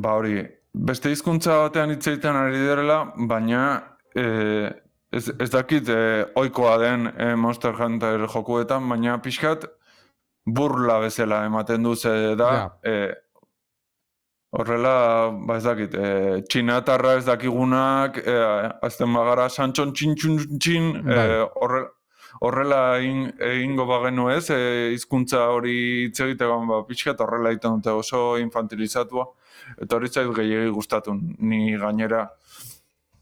ba hori beste hizkuntza batean hitz egiten ari direla baina e, ez, ez dakit e, ohikoa den e, Monster Hunter jokuetan baina pixkat burla bezala ematen du ze da Ja. e, Horrela, ba ez dakit, e, txinatarra ez dakigunak, e, azten bagara santxon txin txin txin, e, Bai. horre, horrela egin, egingo bagenu ez, e, hizkuntza hori hitz egiteko, ba, pixkat horrela egiten dute oso infantilizatua, eta hori zait gehiagi gustatu, ni gainera,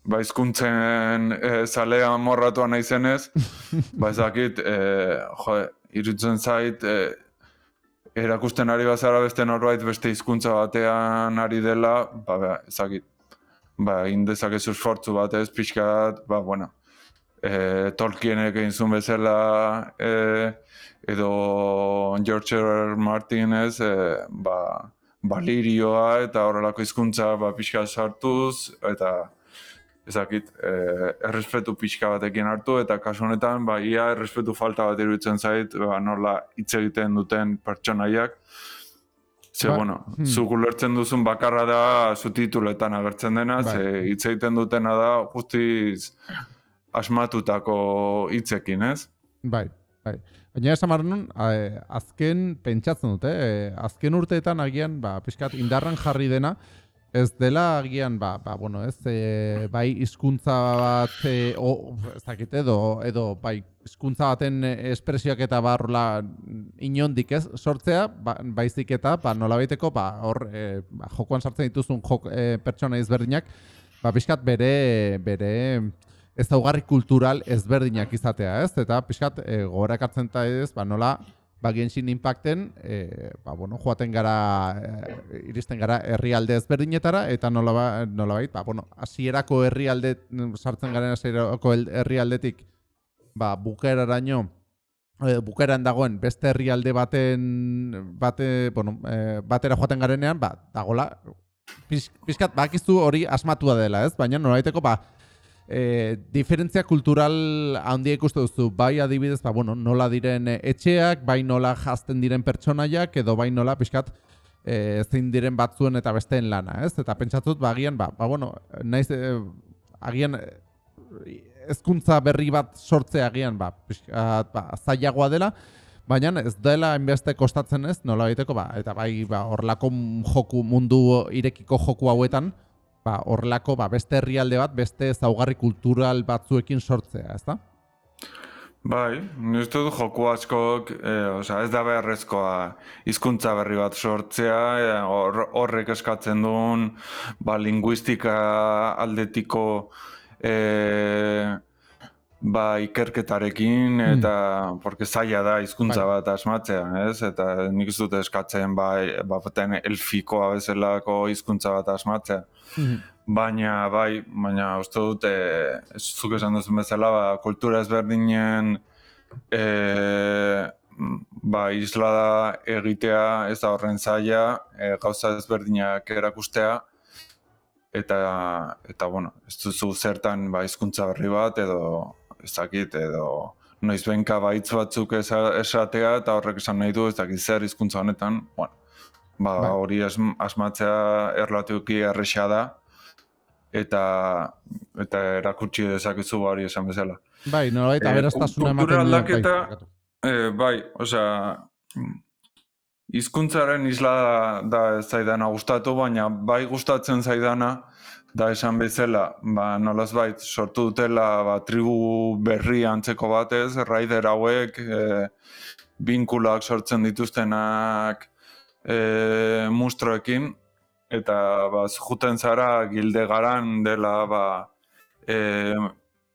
ba, hizkuntzen e, zalea morratua naizenez, *laughs* ba ez dakit, e, jo, irutzen zait, e, erakusten ari bazara beste norbait beste hizkuntza batean ari dela, ba, ba ezakit, ba, egin dezakezu esfortzu bat ez, pixkat, ba, bueno, e, Tolkienek egin zuen bezala, e, edo George R. R. Martin ez, e, ba, balirioa eta horrelako hizkuntza ba, pixka sartuz, eta ezakit, e, errespetu pixka batekin hartu, eta kasu honetan, ba, ia errespetu falta bat iruditzen zait, ba, nola hitz egiten duten pertsonaiak, Ze, Ba- bueno, hmm. zuk ulertzen duzun bakarra da subtituletan agertzen dena, Bai. ze hitz egiten dutena da guztiz asmatutako hitzekin, ez? Bai, bai. Baina esan behar nun, eh, azken pentsatzen dute, eh, azken urteetan agian, ba, pixkat indarran jarri dena, ez dela agian, ba, ba bueno, ez, e, bai hizkuntza bat, e, o, ez dakit, edo, edo, bai, hizkuntza baten espresioak eta barrola inondik ez, sortzea, ba, baizik eta, ba, nolabaiteko, ba, hor, e, ba, jokoan sartzen dituzun jok, e, pertsona ezberdinak, ba, pixkat bere, bere, ezaugarri kultural ezberdinak izatea, ez? Eta pixkat e, gogora ekartzen eta ez, ba, nola, ba, Genshin Impacten, e, ba, bueno, joaten gara, e, iristen gara herrialde ezberdinetara, eta nola, ba, nolabait, ba, bueno, hasierako herrialde, sartzen garen hasierako el- herrialdetik, ba, bukeraraino, e, bukeran dagoen beste herrialde baten, bate, bueno, e, batera joaten garenean, ba, dagola, pix, pixkat, bakizu hori asmatua dela, ez? Baina nolabaiteko, ba, e, diferentzia kultural handia ikuste duzu, bai adibidez, ba, bueno, nola diren eh, etxeak, bai nola jazten diren pertsonaiak, edo bai nola pixkat e, zein diren batzuen eta besteen lana, ez? Eta pentsatzut, ba, agian, ba, ba bueno, naiz, e, agian, ezkuntza berri bat sortzea agian, ba, pixkat, ba, zailagoa dela, baina ez dela hainbeste kostatzen ez, nola baiteko, ba, eta bai, ba, horlako joku mundu irekiko joku hauetan, ba, horrelako ba, beste herrialde bat, beste zaugarri kultural batzuekin sortzea, ezta? Bai, uste dut joku askok, eh, osea, ez da beharrezkoa hizkuntza berri bat sortzea, eh, hor, horrek eskatzen duen, ba, linguistika aldetiko eh, ba, ikerketarekin, eta, porque zaila da hizkuntza Bai. bat asmatzea, ez? Eta nik ez dut eskatzen, ba, ba, baten elfikoa bezalako hizkuntza bat asmatzea. Baina, bai, baina uste dut, e, zuk esan duzun bezala, ba, kultura ezberdinen e, ba, isla da egitea ez da horren zaila, e, gauza ezberdinak erakustea, eta, eta bueno, ez duzu zertan ba, hizkuntza berri bat, edo ez dakit, edo noiz benka baitz batzuk esa- esatea, eta horrek esan nahi du, ez dakit zer hizkuntza honetan, bueno, ba, Bai. hori asm- asmatzea erlatuki erresa da, eta eta erakutsi dezakezu ba hori esan bezala. Bai, nolabait Eh, aberastasuna kultura ematen aldaketa- bai, barkatu. E, bai, osea, hizkuntzaren isla da, da ez zaidana gustatu, baina bai gustatzen zaidana, da esan bezala, ba, nolaz bait, sortu dutela ba, tribu berri antzeko batez, raider hauek, e, binkulak sortzen dituztenak e, mustroekin, eta ba, juten zara gilde garan dela ba, e,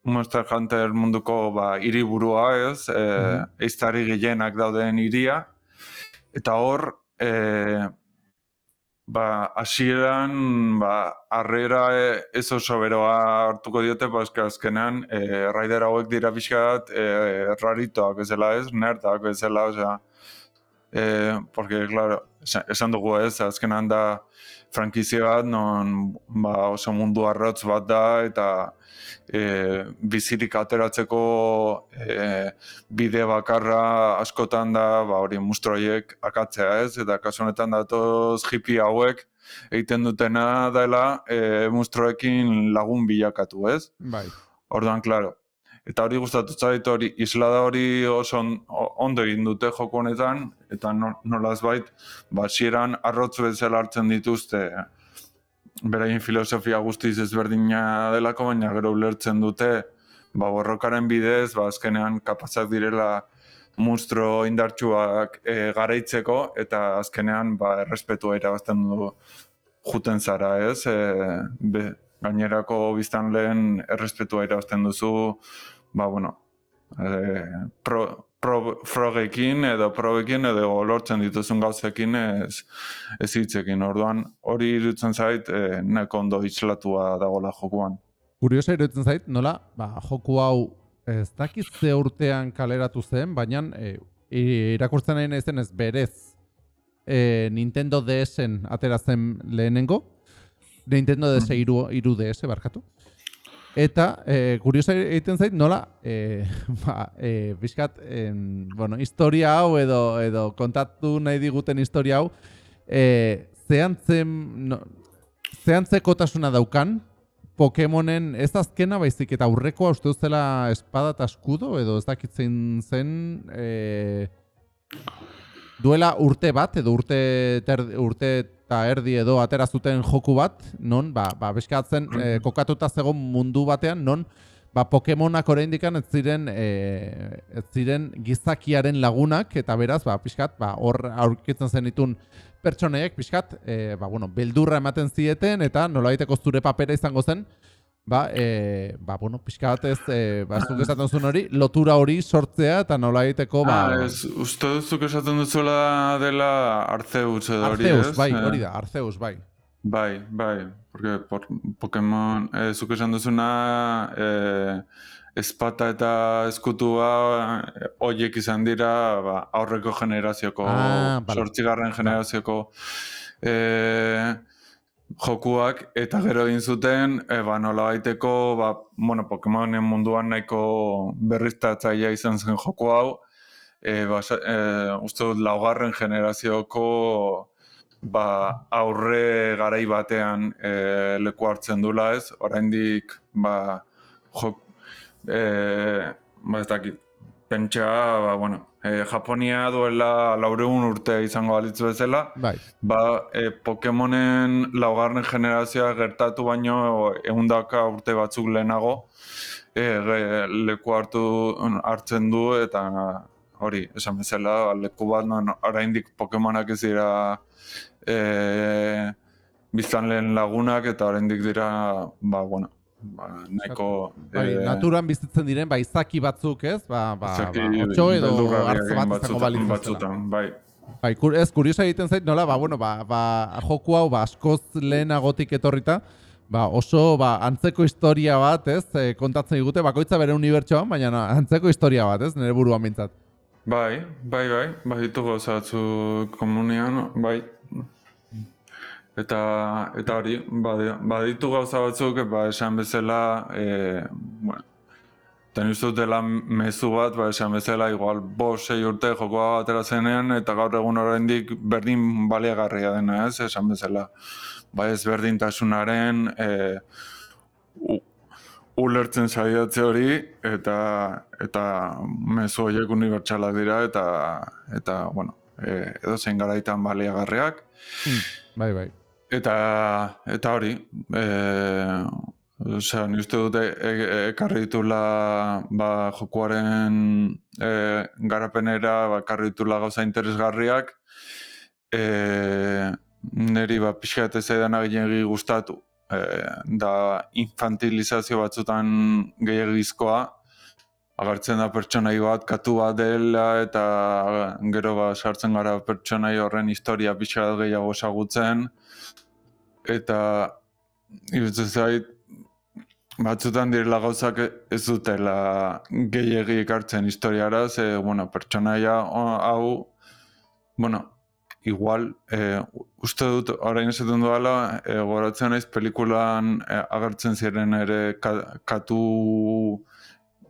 Monster Hunter munduko ba, hiriburua ez, e, Mhm. eiztari gehienak dauden hiria, eta hor, e, ba, hasieran ba, harrera e, ez oso beroa hartuko diote, ba, eske azkenean, e, raider hauek dira pixkat e, raritoak bezala ez, nerdak bezala, osea, e, porque, claro, esan, dugu ez, azkenean da frankizia bat, non ba, oso mundu arrotz bat da, eta e, bizirik ateratzeko e, bide bakarra askotan da, ba, hori mustroiek akatzea ez, eta kasu honetan datoz hippie hauek egiten dutena dela e, mustroekin lagun bilakatu ez. Bai. Orduan, claro. Eta hori gustatu zait hori, islada hori oso on- ondo egin dute joko honetan, eta no, nolaz bait, ba, arrotz bezala hartzen dituzte, beraien filosofia guztiz ezberdina delako, baina gero ulertzen dute, ba, borrokaren bidez, ba, azkenean kapazak direla monstro indartsuak e, garaitzeko, eta azkenean, ba, errespetua irabazten du juten zara, ez? E, be, gainerako biztan lehen errespetua irabazten duzu, ba, bueno, e, pro, pro, frogekin edo probekin edo lortzen dituzun gauzekin ez, ez hitzekin. Orduan, hori irutzen zait, e, neko ondo islatua dagola jokuan. Kuriosa iruditzen zait, nola, ba, joku hau ez dakiz ze urtean kaleratu zen, baina e, irakurtzen nahi naizen ez berez e, Nintendo DS-en atera zen lehenengo, Nintendo DS iru, iru DS, barkatu. Eta, e, kuriosa egiten zait, nola, e, *laughs* ba, e, bizkat, em, bueno, historia hau edo, edo kontatu nahi diguten historia hau, e, zehan zen, no, zehan zekotasuna daukan, Pokemonen ez azkena baizik eta aurrekoa uste zela espada eta eskudo edo ez dakitzen zen e, duela urte bat edo urte ter, urte eta erdi edo atera zuten joku bat non ba ba beskatzen e, kokatuta zegon mundu batean non ba Pokemonak oraindikan ez ziren e, ez ziren gizakiaren lagunak eta beraz ba pixkat ba hor aurkitzen zenitun pertsonaiek pixkat e, ba, bueno, beldurra ematen zieten eta nolabaiteko zure papera izango zen ba, e, ba bueno, pixka bat ez, e, ba, zuk esaten zuen hori, lotura hori sortzea eta nolabaiteko ba, ah, ez, uste duzuk esaten duzuela dela Arceus edo hori, Arceus, ez? bai, Eh, hori da, Arceus, bai. Bai, bai, porque por, Pokemon, eh, zuk esan duzuna, eh, espata eta eskutua hoiek izan dira ba, aurreko generazioko, Ah, bale. sortzigarren generazioko eh, jokuak, eta gero egin zuten, eh, ba, nola baiteko, ba, bueno, Pokemonen munduan nahiko berriztatzailea izan zen joku hau, eh, ba, eh, uste dut laugarren generazioko ba, aurre garai batean e, leku hartzen dula ez, oraindik ba, jok, e, ba ez dakit, pentsa, ba, bueno, e, Japonia duela laureun urte izango balitz bezala, Bai, ba, e, Pokemonen laugarren generazioa gertatu baino ehundaka urte batzuk lehenago e, ge- leku hartu hartzen du eta hori, esan bezala, leku bat non oraindik Pokemonak ez dira e, biztanleen lagunak eta oraindik dira, ba, bueno, ba, nahiko... bai, e, naturan bizitzen diren, ba, izaki batzuk ez, ba, ba, izaki ba otxo edo hartz bat izango batzutan- balitz bezala. batzutan, bai. Bai, kur, ez, kuriosa egiten zait, nola, ba, bueno, ba, ba, joku hau, ba, askoz lehenagotik etorrita, ba, oso, ba, antzeko historia bat, ez, e, kontatzen digute, bakoitza bere unibertsoan, baina no, antzeko historia bat, ez, nire buruan mintzat. Bai, bai, bai, bai ditugu zatzu komunian, bai. Eta, eta hori, badi- baditu gauza batzuk, ba, esan bezala, e, bueno, nik uste dela mezu bat, ba, esan bezala, igual, bos, sei urte jokoa atera zenean, eta gaur egun oraindik berdin baliagarria dena, ez, esan bezala. Ba, ez berdintasunaren, e, ulertzen saiatze hori, eta eta mezu horiek unibertsalak dira, eta, eta bueno, e, edo zein garaitan baliagarriak. Mm, bai, bai. Eta, eta hori, e, osea, ni uste dute ekarri ditula ba, jokuaren e, garapenera, ba, ekarri ditula gauza interesgarriak, e, neri ba, pixka eta zaidan agilegi gustatu, e, da infantilizazio batzutan gehiagizkoa, agertzen da pertsonai bat, katu bat dela, eta gero ba, sartzen gara pertsonai horren historia pixka gehiago esagutzen, eta irutzen zait, batzutan direla gauzak ez dutela gehiagi ekartzen historiara, ze, bueno, pertsonaia hau, bueno, igual, e, uste dut, orain esaten duela, e, goratzen naiz pelikulan e, agertzen ziren ere katu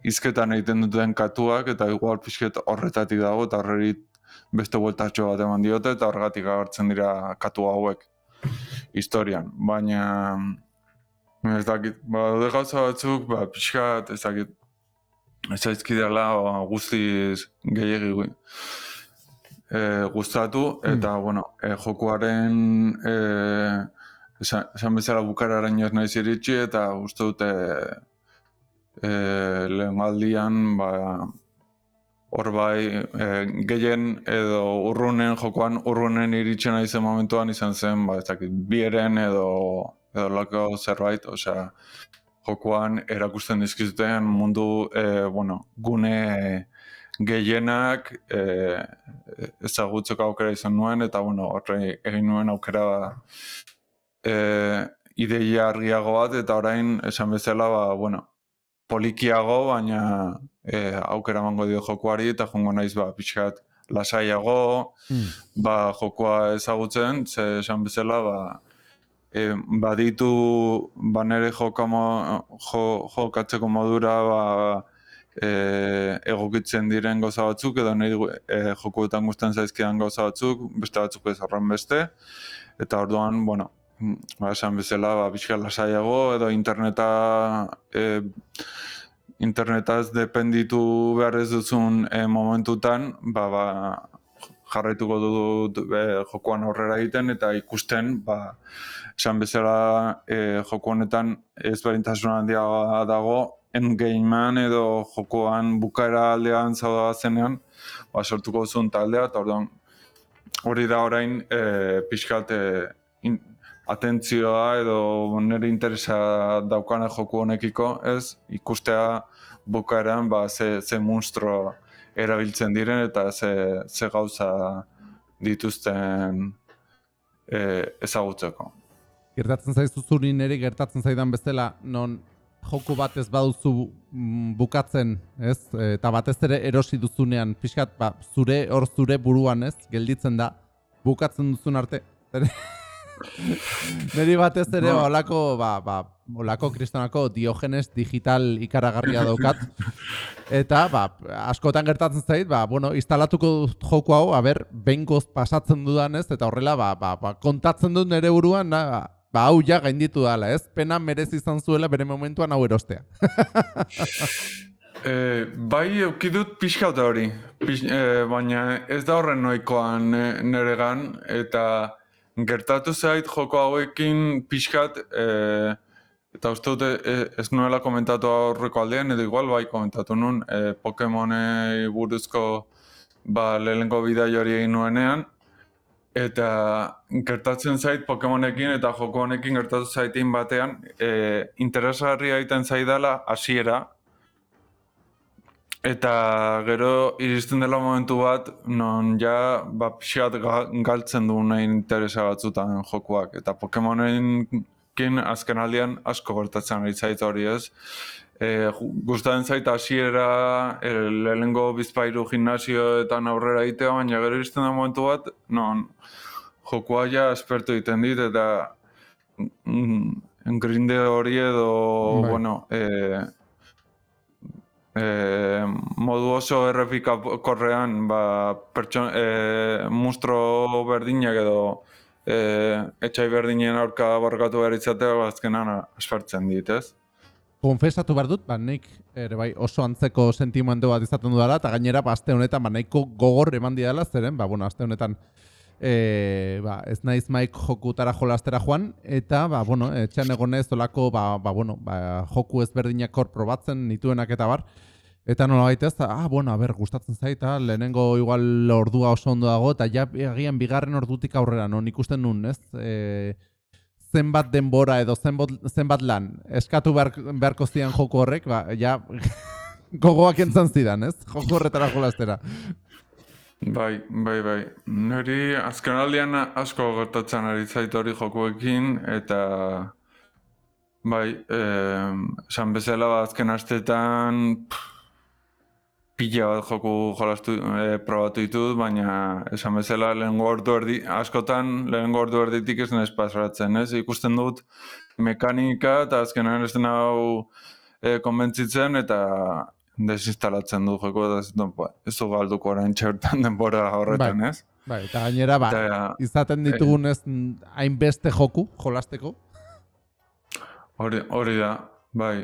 izketan egiten duten katuak, eta igual pixket horretatik dago, eta horreri beste bueltatxo bat eman diote, eta horregatik agertzen dira katu hauek historian. Baina, ez dakit, ba, gauza batzuk, ba, pixkat, ez dakit, ez aizkidela ba, guztiz gehiagi e, gustatu, hmm. eta, bueno, e, jokuaren, e, esan, esan bezala bukararen ez nahi ziritsi, eta uste dute, e, lehen aldian, ba, hor bai, e, gehien edo urrunen jokoan, urrunen iritsen aizen momentuan izan zen, ba, ez dakit, bieren edo, edo lako zerbait, osea, jokoan erakusten dizkizuten mundu, e, bueno, gune gehienak e, ezagutzeko aukera izan nuen, eta, bueno, horre egin nuen aukera e, ideia argiago bat, eta orain, esan bezala, ba, bueno, polikiago, baina e, aukera mango dio jokuari eta jongo naiz ba, pixkat lasaiago, hmm. ba, jokoa ezagutzen, ze esan bezala, ba, e, baditu ba nere jokamo, jo, jokatzeko modura ba, e, egokitzen diren goza batzuk, edo nahi e, jokuetan guztan zaizkidan goza batzuk, beste batzuk ez horren beste, eta orduan, bueno, ba, esan bezala, ba, pixka lasaiago, edo interneta e, internetaz dependitu behar ez duzun e, momentutan, ba, ba, jarraituko dut e, jokoan aurrera egiten eta ikusten, ba, esan bezala e, joko honetan ez berintasun handia dago, endgamean edo jokoan bukaera aldean zauda zenean, ba, sortuko zuen taldea, eta orduan, hori da orain e, pixkat e, atentzioa edo nire interesa daukana joku honekiko, ez ikustea bukaeran ba, ze, ze monstro erabiltzen diren eta ze, ze gauza dituzten e, ezagutzeko. Gertatzen zaizu zuri nire gertatzen zaidan bezala non joku bat ez baduzu mm, bukatzen, ez? Eta batez ere erosi duzunean, pixkat, ba, zure hor zure buruan, ez? Gelditzen da, bukatzen duzun arte. Neri batez ere olako, ba, ba, olako kristonako diogenes digital ikaragarria daukat. Eta, ba, askotan gertatzen zait, ba, bueno, instalatuko joku hau, a ber, bengoz pasatzen dudan ez, eta horrela, ba, ba, ba, kontatzen dut nere buruan, na, ba, hau ja gainditu dala, ez? Pena merez izan zuela bere momentuan hau erostea. *laughs* E, bai eukidut pixka hori, Pix, e, baina ez da horren noikoan neregan, eta gertatu zait joko hauekin pixkat, e, eta uste dute e, ez nuela komentatu aurreko aldean, edo igual bai komentatu nun, e, Pokemone buruzko ba, lehenko bidai hori egin nuenean, eta gertatzen zait Pokemonekin eta joko honekin gertatu zaitin batean, e, interesgarria egiten zaidala hasiera, Eta gero iristen dela momentu bat, non ja ba, pixat galtzen du nahi interesa batzutan jokuak. Eta Pokemonen azken aldean asko gertatzen ari zait hori ez. E, Gustaren zait hasiera e, lehenengo bizpairu gimnasioetan aurrera itea, baina gero iristen da momentu bat, non jokua ja espertu egiten dit, eta mm, grinde hori edo, bai. bueno, e, e, modu oso errepikakorrean ba, pertson, e, mustro berdinak edo e, etxai berdinen aurka borrokatu behar izatea, ba, azkenan asfartzen dit, ez? Konfesatu behar dut, ba, nik ere bai oso antzeko sentimendu bat izaten dudala, eta gainera, ba, aste honetan, ba, nahiko gogor eman didala, zeren, ba, bueno, aste honetan, e, ba, ez naiz maik jokutara jolastera joan, eta, ba, bueno, etxean egonez, olako, ba, ba, bueno, ba, joku ezberdinak hor probatzen nituenak eta bar, Eta nola baita ez, ah, bueno, a ber, gustatzen zaita, lehenengo igual ordua oso ondo dago, eta ja, agian bigarren ordutik aurrera, non ikusten nun, ez? E, zenbat denbora edo zenbat, zenbat lan eskatu behar, beharko zian joko horrek, ba, ja, *laughs* gogoak entzan zidan, ez? Joko horretara jolastera. Bai, bai, bai. Neri azken aldean asko gertatzen ari zait hori jokuekin, eta bai, esan bezala ba, azken astetan pila bat joku jolastu e, probatu ditut, baina esan bezala lehen ordu erdi, askotan lehen ordu erditik ez nez pasaratzen, ez? Ikusten dut mekanika eta azkenan ez hau e, konbentzitzen eta desinstalatzen du joko eta ez, no, ba, ez du galduko orain txertan denbora horretan, bai. ez? Bai, eta gainera, ba, izaten ditugun ez hainbeste joku jolasteko. Hori, hori da, bai.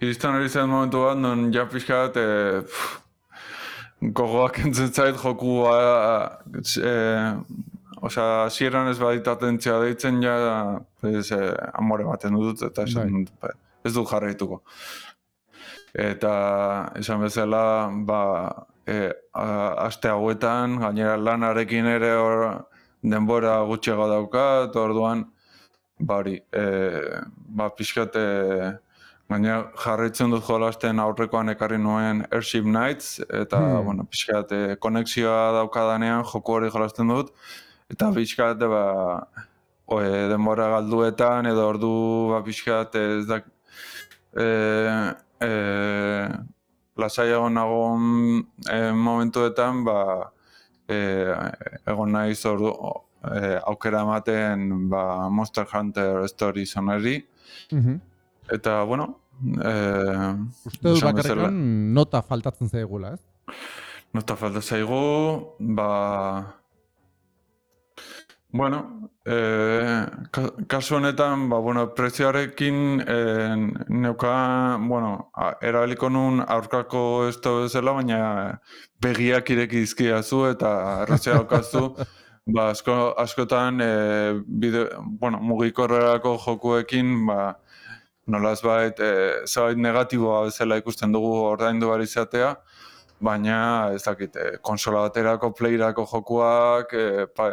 Iristan hori zen momentu bat, non ja pixka bat, e, gogoak entzen zait jokua e, Osa, sieran ez badit atentzia deitzen ja, ez, e, amore baten dut, eta esan, bai. ez dut jarraituko. Eta esan bezala, ba, e, aste hauetan, gainera lanarekin ere hor denbora gutxiago dauka, eta orduan, ba hori, e, ba, pixkate, Baina jarraitzen dut jolasten aurrekoan ekarri nuen Airship Nights, eta, hmm. bueno, pixkat, e, konexioa daukadanean joko hori jolasten dut, eta pixkat, ba, oe, denbora galduetan, edo ordu, ba, pixkat, ez da, e, e, lasai egon nagoen e, momentuetan, ba, e, egon nahi zordu, e, aukera ematen, ba, Monster Hunter Story zonari, mm Eta, bueno... Eh, Uste dut bakarrikan nota faltatzen zaigula, ez? Nota faltatzen zaigu, ba... Bueno, eh, kasu honetan, ba, bueno, prezioarekin eh, neuka, bueno, erabiliko nun aurkako ez bezala, baina begiak ireki zu eta errazia daukazu, *laughs* ba, asko, askotan, eh, bide, bueno, mugikorrerako jokuekin, ba, nolaz bait, e, zabait negatiboa bezala ikusten dugu ordaindu bari izatea, baina ez dakit, e, konsola baterako, playerako jokuak, e, pa,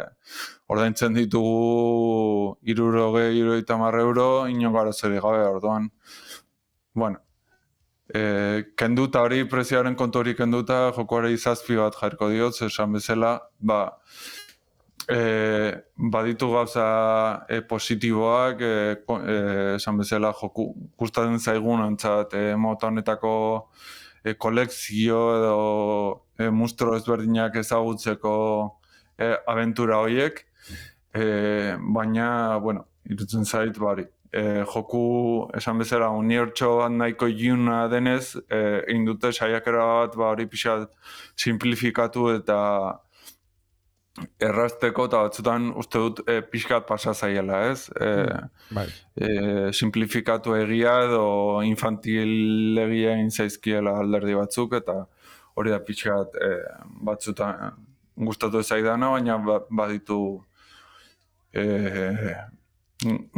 ordaintzen ditugu iruro ge, iruro euro, ino gara gabe orduan. Bueno, e, kenduta hori, prezioaren kontu hori kenduta, jokuare izazpi bat jarko diot, esan bezala, ba, E, baditu gauza e, positiboak, e, e, esan bezala joku gustatzen zaigun antzat e, mota honetako e, kolekzio edo e, mustro ezberdinak ezagutzeko e, aventura horiek, e, baina, bueno, irutzen zait, bari, e, joku esan bezala unibertso bat nahiko iuna denez, e, indute saiakera bat, bari pixat simplifikatu eta errazteko eta batzutan uste dut e, pixkat pasa zaiela, ez? E, bai. e, simplifikatu egia edo infantil egia inzaizkiela alderdi batzuk eta hori da pixkat e, batzutan gustatu zaidana, baina ba, baditu e,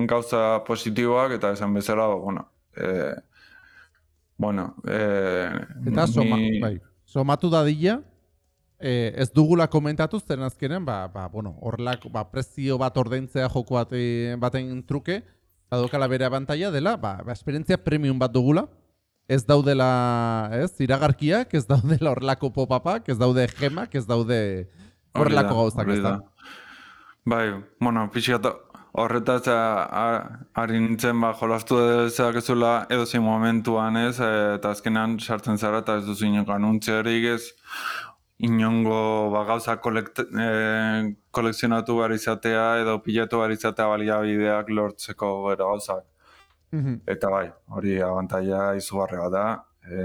gauza positiboak eta esan bezala, bueno, e, bueno, e, eta soma, bai. somatu dadila, E, ez dugula komentatu zen azkenen, ba, ba, bueno, orlak, ba, prezio bat ordaintzea joko bat, baten truke, badokala bere abantaia dela, ba, ba, esperientzia premium bat dugula, ez daudela, ez, iragarkiak, ez daudela orlako popapak, ez daude gemak, ez daude orlako gauzak, ez da. Bai, bueno, pixi horretaz ari nintzen ba, jolastu ezak ezula edo zein momentuan ez, eta azkenean sartzen zara eta ez duzu inoko anuntziarik ez, inongo ba, gauza e, kolekzionatu behar izatea edo pilatu behar izatea baliabideak lortzeko gero gauzak. Mhm. Eta bai, hori abantaia izugarri da. E,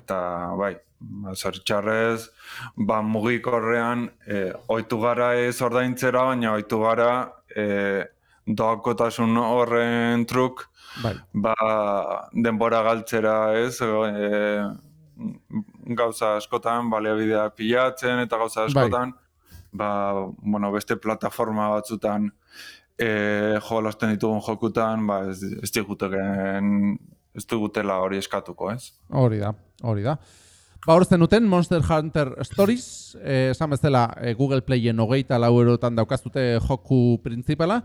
eta bai, ba, zoritxarrez, ba, mugikorrean e, oitu gara ez ordaintzera, baina oitu gara e, doakotasun horren truk Bai. ba, denbora galtzera ez, e, gauza askotan, baliabideak pilatzen eta gauza Bai. askotan, ba, bueno, beste plataforma batzutan e, jolasten ditugun jokutan, ba, ez, ez diguteken, ez digutela hori eskatuko, ez? Hori da, hori da. Ba, hor zenuten Monster Hunter Stories, eh, esan bezala eh, Google Playen hogeita lau erotan daukazute joku principala,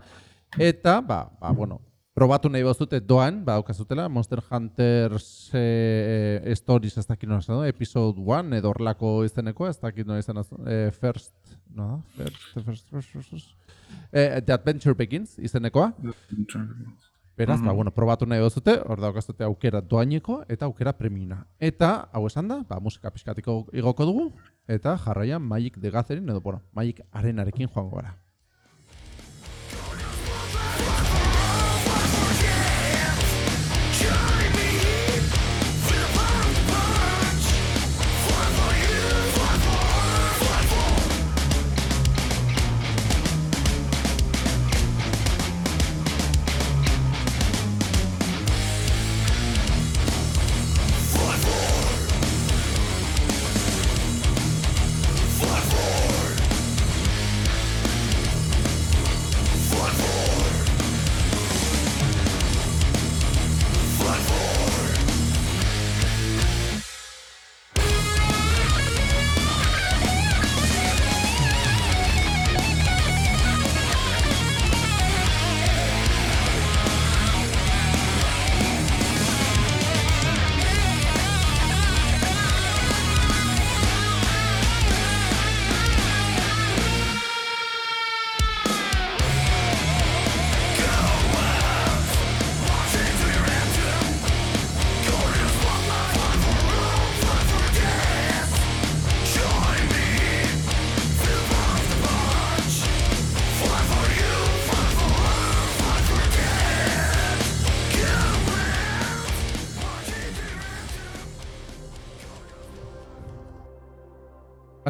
eta, ba, ba, bueno, probatu nahi bazute doan, ba, daukazutela, Monster Hunter eh, Stories ez dakit nola du, episode 1 edo horrelako izeneko, ez dakit nola izan, eh, first, no, first, first, first, first, first. Eh, The Adventure Begins izenekoa, Beraz, ba, Mhm. bueno, probatu nahi duzute, hor daukazute aukera doaineko eta aukera premiuna. Eta, hau esan da, ba, musika pixkatiko igoko dugu, eta jarraian Magic de Gathering, edo, bueno, Magic Arenarekin joango gara.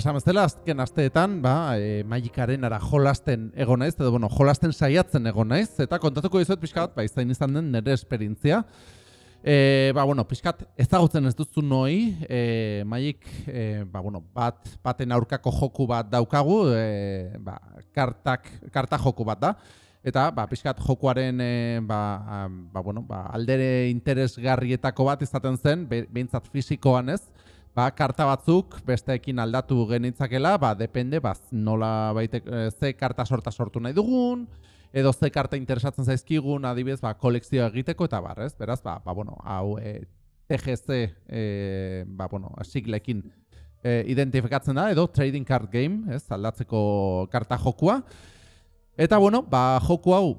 Esan bezala, azken asteetan, ba, e, Magic Arenara jolasten egon naiz, edo, bueno, jolasten saiatzen egon naiz, eta kontatuko dizuet pixka bat, ba, izan izan den nire esperientzia. E, ba, bueno, pixkat ezagutzen ez duzu noi, e, Magic, e, ba, bueno, bat, baten aurkako joku bat daukagu, e, ba, kartak, karta joku bat da. Eta, ba, pixkat jokuaren, e, ba, ba, bueno, ba, aldere interesgarrietako bat izaten zen, be, behintzat fisikoan ez, ba, karta batzuk besteekin aldatu genitzakela, ba, depende, ba, nola baitek, eh, ze karta sorta sortu nahi dugun, edo ze karta interesatzen zaizkigun, adibidez, ba, kolekzioa egiteko eta bar, ez? Beraz, ba, ba bueno, hau e, TGC, e, ba, bueno, siglekin e, identifikatzen da, edo trading card game, ez? Aldatzeko karta jokua. Eta, bueno, ba, joku hau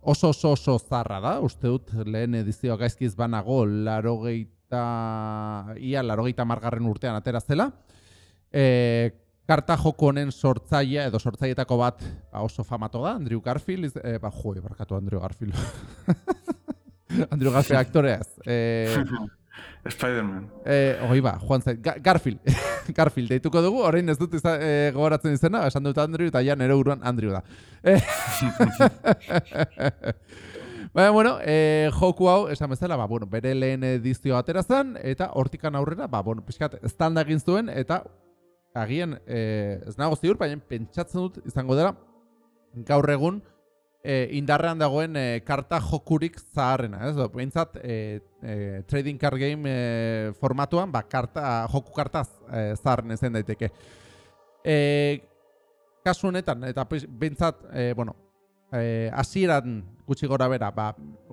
oso oso oso zarra da, uste dut lehen edizioa gaizkiz banago larogeita, ia larogeita margarren urtean atera zela. E, karta joko honen sortzailea edo sortzailetako bat ba, oso famato da, Andrew Garfield, e, ba, jo, barkatu Andrew Garfield. *laughs* Andrew Garfield aktorea ez. E, *laughs* Spider-Man. E, hoi ba, joan zait, Ga- Garfield. *laughs* Garfield deituko dugu, orain ez dut izan, e, gogoratzen izena, esan dut Andrew eta ja nere buruan Andrew da. E, Baina, bueno, e, joku hau, esan bezala, ba, bueno, bere lehen edizio atera zen, eta hortikan aurrera, ba, bueno, pixkat, standa egin zuen, eta agian, e, ez nago ziur, baina pentsatzen dut izango dela, gaur egun, e, indarrean dagoen e, karta jokurik zaharrena, ez? Behintzat, e, e, trading card game e, formatuan, ba, karta, joku kartaz e, zaharren ezen daiteke. E, kasu honetan, eta pues, behintzat, e, bueno, e, hasieran gutxi gora bera, ba,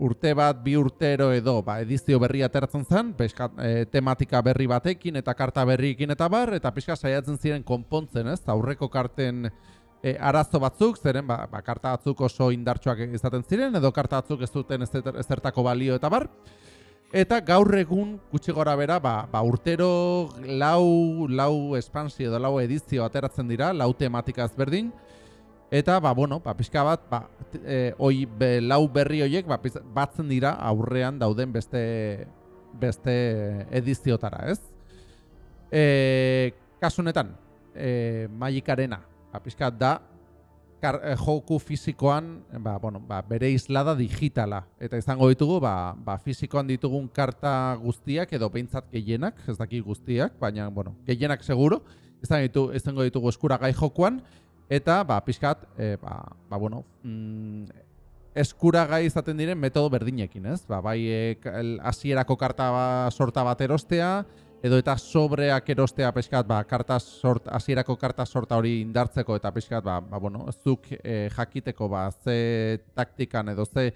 urte bat, bi urtero edo, ba, edizio berri ateratzen zen, pixka, e, tematika berri batekin eta karta berriekin eta bar, eta pixka saiatzen ziren konpontzen, ez? Aurreko karten e, arazo batzuk, zeren ba, ba, karta batzuk oso indartsuak izaten ziren, edo karta batzuk ez duten ezer- ezertako balio eta bar. Eta gaur egun gutxi gora bera, ba, ba urtero lau, lau espansio edo lau edizio ateratzen dira, lau tematika ezberdin. Eta, ba, bueno, ba, pixka bat, ba, e, oi, be, lau berri horiek ba, batzen dira aurrean dauden beste beste ediziotara, ez? E, kasunetan, e, Magikarena, ba, pixkat da, kar, e, joku fizikoan, ba, bueno, ba, bere islada digitala. Eta izango ditugu, ba, ba, fizikoan ditugun karta guztiak, edo behintzat gehienak, ez daki guztiak, baina, bueno, gehienak seguro, izango ditugu, izango ditugu eskuragai jokuan, eta, ba, pixkat, e, ba, ba, bueno, mm, eskuragai izaten diren metodo berdinekin, ez? Ba, bai, e, hasierako karta ba, sorta bat erostea, edo eta sobreak erostea peskat ba, karta sort, asierako karta sorta hori indartzeko eta peskat ba, ba, bueno, zuk e, jakiteko ba, ze taktikan edo ze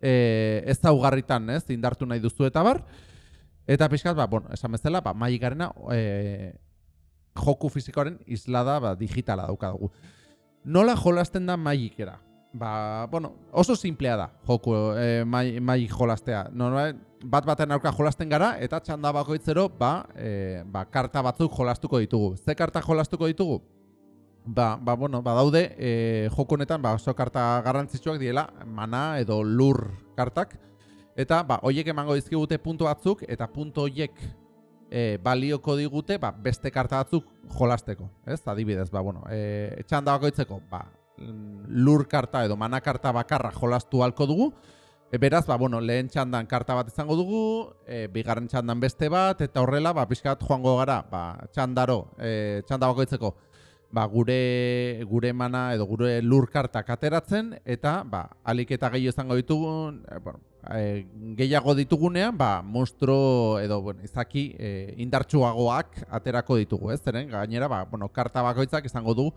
e, ez daugarritan ez, indartu nahi duzu eta bar. Eta peskat, ba, bueno, esan bezala, ba, maigarena e, joku fizikoaren islada ba, digitala daukadugu. Nola jolasten da magikera? Ba, bueno, oso simplea da joku e, mai, jolastea. Normal, bat baten aurka jolasten gara eta txanda bakoitzero ba, e, ba, karta batzuk jolastuko ditugu. Ze karta jolastuko ditugu? Ba, ba, bueno, ba daude e, joku honetan ba, oso karta garrantzitsuak diela mana edo lur kartak. Eta ba, hoiek emango dizkigute puntu batzuk eta puntu hoiek e, balioko digute ba, beste karta batzuk jolasteko. Ez, adibidez, ba, bueno, e, txanda bakoitzeko, ba, lur karta edo mana karta bakarra jolastu halko dugu. E, beraz, ba, bueno, lehen txandan karta bat izango dugu, e, bigarren txandan beste bat, eta horrela, ba, pixkat joango gara, ba, txandaro, e, txanda bakoitzeko, ba, gure, gure mana edo gure lur kartak ateratzen, eta, ba, alik eta gehiago izango ditugun, e, bueno, e, gehiago ditugunean, ba, monstro edo, bueno, izaki e, indartsuagoak aterako ditugu, ez? Zeren, gainera, ba, bueno, karta bakoitzak izango du,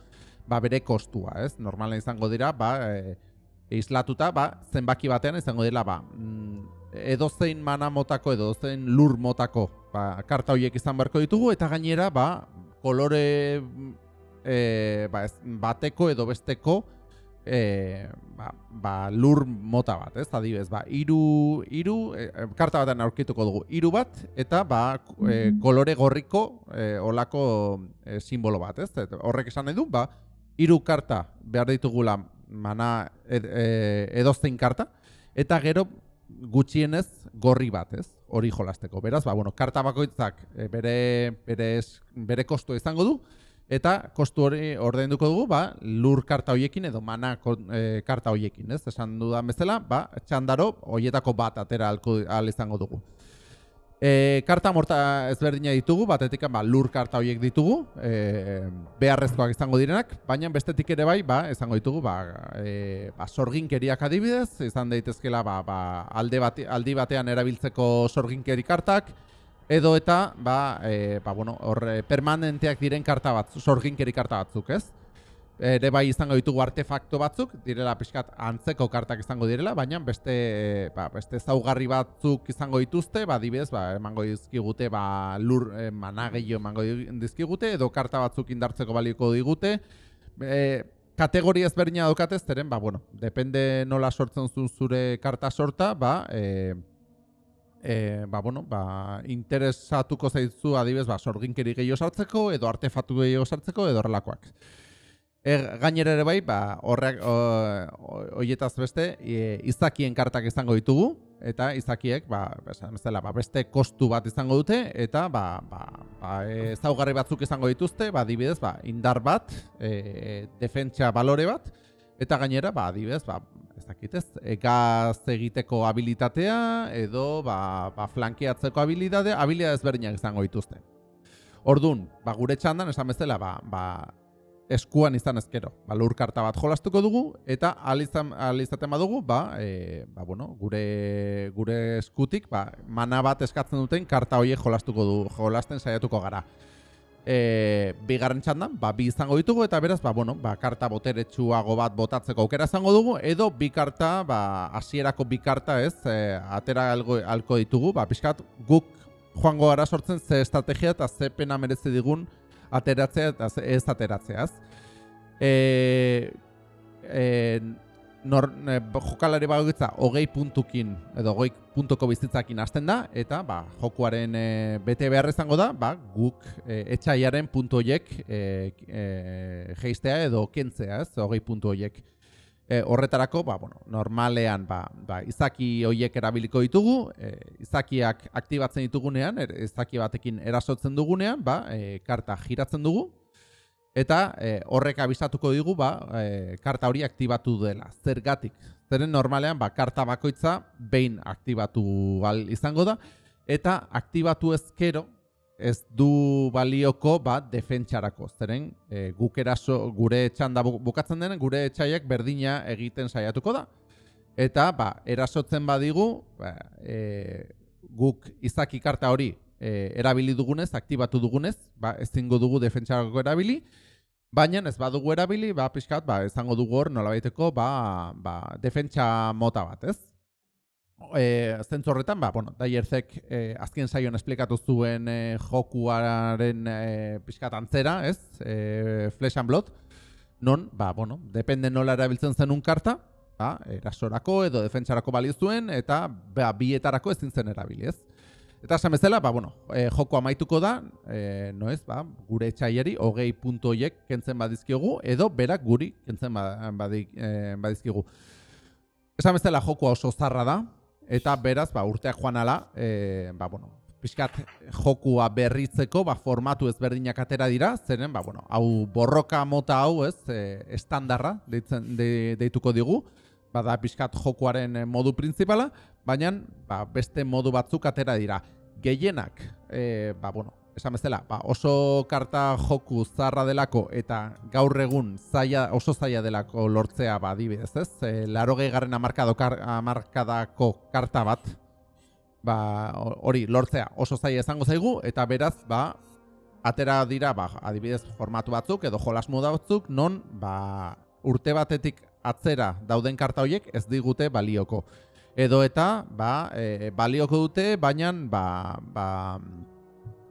ba, bere kostua, ez? Normalen izango dira, ba, e, islatuta, ba, zenbaki batean izango dira, ba, mm, edozein mana motako, edozein lur motako, ba, karta horiek izan beharko ditugu, eta gainera, ba, kolore e, ba, ez, bateko edo besteko e, ba, ba, lur mota bat, ez, adibez, ba, iru, iru, e, karta batean aurkituko dugu, iru bat, eta, ba, e, kolore gorriko e, olako e, simbolo bat, ez, horrek esan nahi du, ba, hiru karta behar ditugula mana ed, e, edoztein karta, eta gero gutxienez gorri bat, ez? Hori jolasteko. Beraz, ba, bueno, karta bakoitzak bere, bere, bere kostu izango du, eta kostu hori ordainduko dugu, ba, lur karta hoiekin edo mana e, karta hoiekin, ez? Esan dudan bezala, ba, txandaro hoietako bat atera alko, al izango dugu. E, karta morta ezberdina ditugu, batetik ba, lur karta horiek ditugu, e, beharrezkoak izango direnak, baina bestetik ere bai, ba, izango ditugu, ba, e, ba, sorginkeriak adibidez, izan daitezkela ba, ba, alde bate, aldi batean erabiltzeko sorginkeri kartak, edo eta ba, e, ba, bueno, hor, permanenteak diren karta bat, sorginkeri karta batzuk, ez? ere bai izango ditugu artefakto batzuk, direla pixkat antzeko kartak izango direla, baina beste ba, beste zaugarri batzuk izango dituzte, ba, dibez, ba, emango dizkigute, ba, lur e, mana gehiago emango dizkigute, edo karta batzuk indartzeko balioko digute. E, kategoria ezberdina daukatez, zeren, ba, bueno, depende nola sortzen zuen zure karta sorta, ba, e, e, ba, bueno, ba, interesatuko zaitzu adibez, ba, sorginkeri gehiago sartzeko, edo artefatu gehiago sartzeko, edo horrelakoak. Er, gainera ere bai, ba, horrek hoietaz beste, e, izakien kartak izango ditugu, eta izakiek, ba, bezala, ba, beste kostu bat izango dute, eta ba, ba, ba, ezaugarri batzuk izango dituzte, ba, dibidez, ba, indar bat, e, defentsa balore bat, eta gainera, ba, dibidez, ba, ez dakitez, egaz egiteko habilitatea, edo ba, ba, flankeatzeko habilitate, habilitate ezberdinak izango dituzte. Ordun, ba, gure txandan, esan bezala, ba, ba, eskuan izan ezkero. Ba, lur karta bat jolastuko dugu, eta alizaten badugu, ba, e, ba, bueno, gure, gure eskutik, ba, mana bat eskatzen duten karta horiek jolastuko du, jolasten saiatuko gara. E, bigarren txandan, ba, bi izango ditugu, eta beraz, ba, bueno, ba, karta boteretsuago bat botatzeko aukera izango dugu, edo bi karta, ba, hasierako bi karta ez, e, atera algo, alko ditugu, ba, pixkat, guk joango gara sortzen ze estrategia eta ze pena merezi digun, ateratzea eta ez ateratzeaz. E, e, nor, e, jokalari bagoitza hogei puntukin edo hogei puntuko bizitzakin hasten da eta ba, jokuaren e, bete behar izango da ba, guk e, etxaiaren puntu horiek e, e, geistea edo kentzea ez hogei puntu horiek. E, horretarako, ba, bueno, normalean ba, ba, izaki hoiek erabiliko ditugu, e, izakiak aktibatzen ditugunean, er, izaki batekin erasotzen dugunean, ba, e, karta giratzen dugu, eta e, horrek abisatuko digu, ba, e, karta hori aktibatu dela. Zergatik, zeren normalean, ba, karta bakoitza behin aktibatu bal izango da, eta aktibatu ezkero, ez du balioko bat defentsarako. Zeren e, guk eraso, gure txanda bukatzen denen, gure etxaiak berdina egiten saiatuko da. Eta ba, erasotzen badigu, ba, e, guk izaki karta hori e, erabili dugunez, aktibatu dugunez, ba, ez dugu defentsarako erabili, baina ez badugu erabili, ba, pixkat, ba, ezango dugu hor nolabaiteko ba, ba, defentsa mota bat, ez? E, zentzu horretan, ba, bueno, Daierzek e, azken saion esplikatu zuen e, jokuaren e, pixkat antzera, ez? E, Flesh and Blood, non, ba, bueno, depende nola erabiltzen zenun karta, ba, erasorako edo defentsarako balio zuen, eta ba, bietarako ezin zen erabili, ez? Eta esan bezala, ba, bueno, e, joko amaituko da, e, no ez, ba, gure etxaieri, hogei puntoiek kentzen badizkiogu, edo berak guri kentzen badik, e, badizkigu. Esan bezala, jokoa oso zarra da, Eta beraz, ba, urteak joan ala, e, ba, bueno, pixkat jokua berritzeko, ba, formatu ezberdinak atera dira, zeren, ba, bueno, hau borroka mota hau, ez, e, estandarra deitzen, de, deituko digu, ba, da pixkat jokuaren modu principala, baina ba, beste modu batzuk atera dira. Gehienak, e, ba, bueno, esan bezala, ba, oso karta joku zarra delako eta gaur egun zaila, oso zaila delako lortzea ba, dibidez, ez? E, laro garren amarkadako karta bat, ba, hori lortzea oso zaila izango zaigu, eta beraz, ba, atera dira, ba, adibidez, formatu batzuk edo jolas moda batzuk, non ba, urte batetik atzera dauden karta horiek ez digute balioko. Edo eta, ba, e, balioko dute, baina, ba, ba,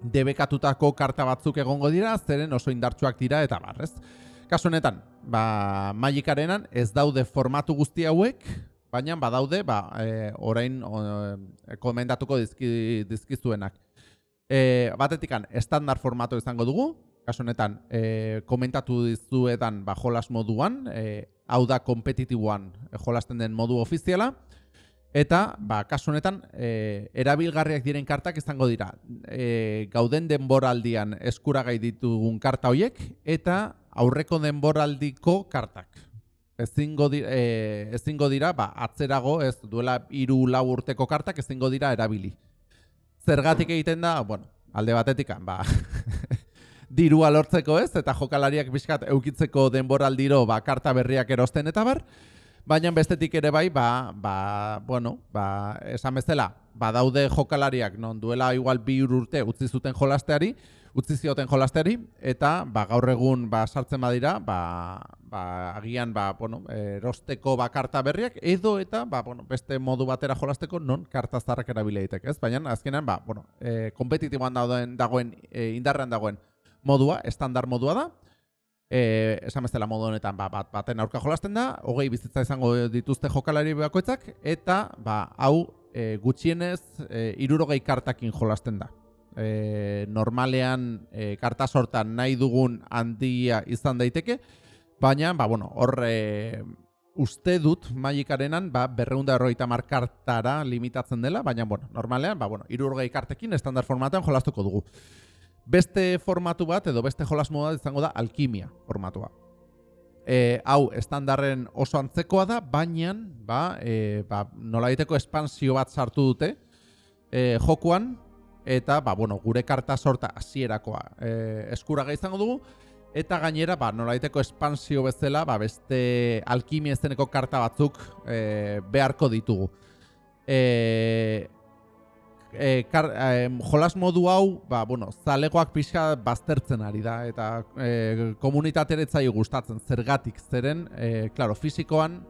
debekatutako karta batzuk egongo dira, zeren oso indartsuak dira eta barrez. Kasu honetan, ba, magikarenan ez daude formatu guzti hauek, baina badaude, ba, e, orain e, komendatuko dizki, dizkizuenak. E, batetikan, estandar formatu izango dugu, kasu honetan, e, komentatu dizuetan ba, jolas moduan, e, hau da kompetitiboan e, jolasten den modu ofiziala, Eta, ba, kasu honetan, e, erabilgarriak diren kartak izango dira. E, gauden denboraldian eskuragai ditugun karta hoiek eta aurreko denboraldiko kartak. Ezingo dira, e, ezingo dira ba, atzerago, ez duela hiru lau urteko kartak ezingo dira erabili. Zergatik egiten da, bueno, alde batetik, ba, *laughs* dirua lortzeko ez, eta jokalariak bizkat eukitzeko denboraldiro ba, karta berriak erosten eta bar, Baina bestetik ere bai, ba, ba, bueno, ba, esan bezala, badaude jokalariak, non duela igual bi urte utzi zuten jolasteari, utzi zioten jolasteari, eta ba, gaur egun ba, sartzen badira, ba, ba, agian ba, bueno, erosteko ba, karta berriak, edo eta ba, bueno, beste modu batera jolasteko non karta zarrak erabile ez? Baina azkenean, ba, bueno, e, kompetitiboan dagoen, dagoen e, indarrean dagoen modua, estandar modua da, eh, esan bezala modu honetan ba, bat, baten aurka jolasten da, hogei bizitza izango dituzte jokalari bakoitzak, eta ba, hau e, gutxienez e, irurogei kartakin jolasten da. E, normalean e, karta sortan nahi dugun handia izan daiteke, baina ba, bueno, hor e, uste dut magikarenan ba, berreunda erroita markartara limitatzen dela, baina bueno, normalean ba, bueno, irurogei kartekin estandar formatan jolastuko dugu. Beste formatu bat edo beste jolas moda izango da alkimia formatua. E, hau, estandarren oso antzekoa da, baina ba, e, ba, nola diteko espansio bat sartu dute e, jokuan, eta ba, bueno, gure karta sorta hasierakoa e, eskuraga izango dugu, eta gainera ba, nola diteko espansio bezala ba, beste alkimia ezeneko karta batzuk e, beharko ditugu. E, e, kar, e, jolas modu hau, ba, bueno, zalegoak pixka baztertzen ari da, eta e, komunitateretzai gustatzen zergatik, zeren, e, klaro, fizikoan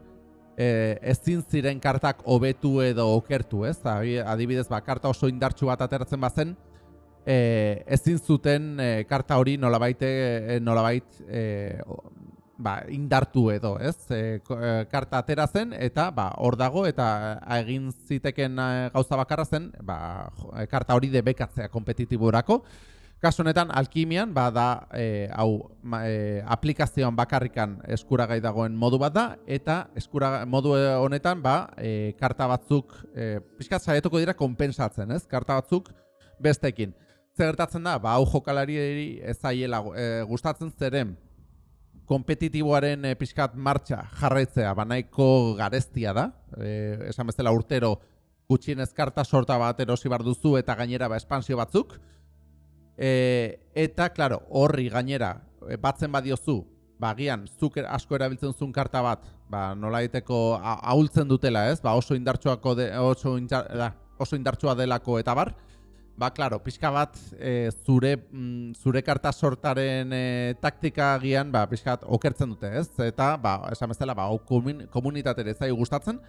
e, ezin ziren kartak hobetu edo okertu, ez? Adibidez, ba, karta oso indartsu bat ateratzen bazen, e, ezin zuten e, karta hori nolabait, e, nolabait e, ba, indartu edo, ez? E, e, karta atera zen eta ba, hor dago eta egin ziteken e, gauza bakarra zen, ba, e, karta hori debekatzea kompetitiborako. Kasu honetan, alkimian, ba, da, e, hau, e, aplikazioan bakarrikan eskuragai dagoen modu bat da, eta eskura modu honetan, ba, e, karta batzuk, e, pixkat zaietuko dira konpensatzen, ez? Karta batzuk bestekin. Zer gertatzen da, ba, hau jokalari ez zaiela e, gustatzen zeren, kompetitiboaren e, pixkat martxa jarraitzea, ba, nahiko gareztia da, e, esan bezala urtero, gutxienez karta sorta bat erosi bar duzu eta gainera ba, espansio batzuk, E, eta, klaro, horri gainera, batzen badiozu, bagian, zuk asko erabiltzen zuen karta bat, ba, nola ahultzen dutela, ez? Ba, oso indartsuako de, oso, indar, da, oso indartsua delako eta bar, ba, klaro, pixka bat, e, zure, mm, zure karta sortaren e, taktika agian, ba, pixka bat, okertzen dute, ez? Eta, ba, esan bezala, ba, komunitatere zai gustatzen,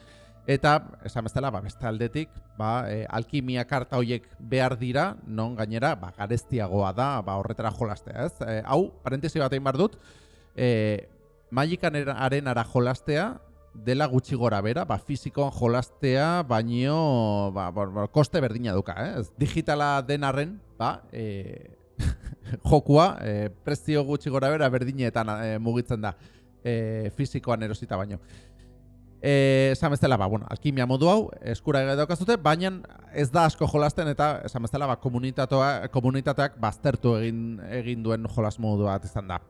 Eta, esan bezala, ba, beste aldetik, ba, e, alkimia karta horiek behar dira, non gainera, ba, gareztiagoa da, ba, horretara jolastea, ez? E, hau, parentesi bat egin bar dut, e, magikan arenara jolastea, dela gutxi gora bera, ba, fizikoan jolastea, baino, ba, ba, ba, koste berdina duka, eh? Digitala denarren, ba, e, *laughs* jokua, e, prezio gutxi gora bera berdinetan e, mugitzen da, e, fizikoan erosita baino. Eh, esan bezala, ba, bueno, alkimia modu hau eskura daukazute, baina ez da asko jolasten eta esan bezala, ba, komunitateak baztertu egin egin duen jolas modu bat izan da.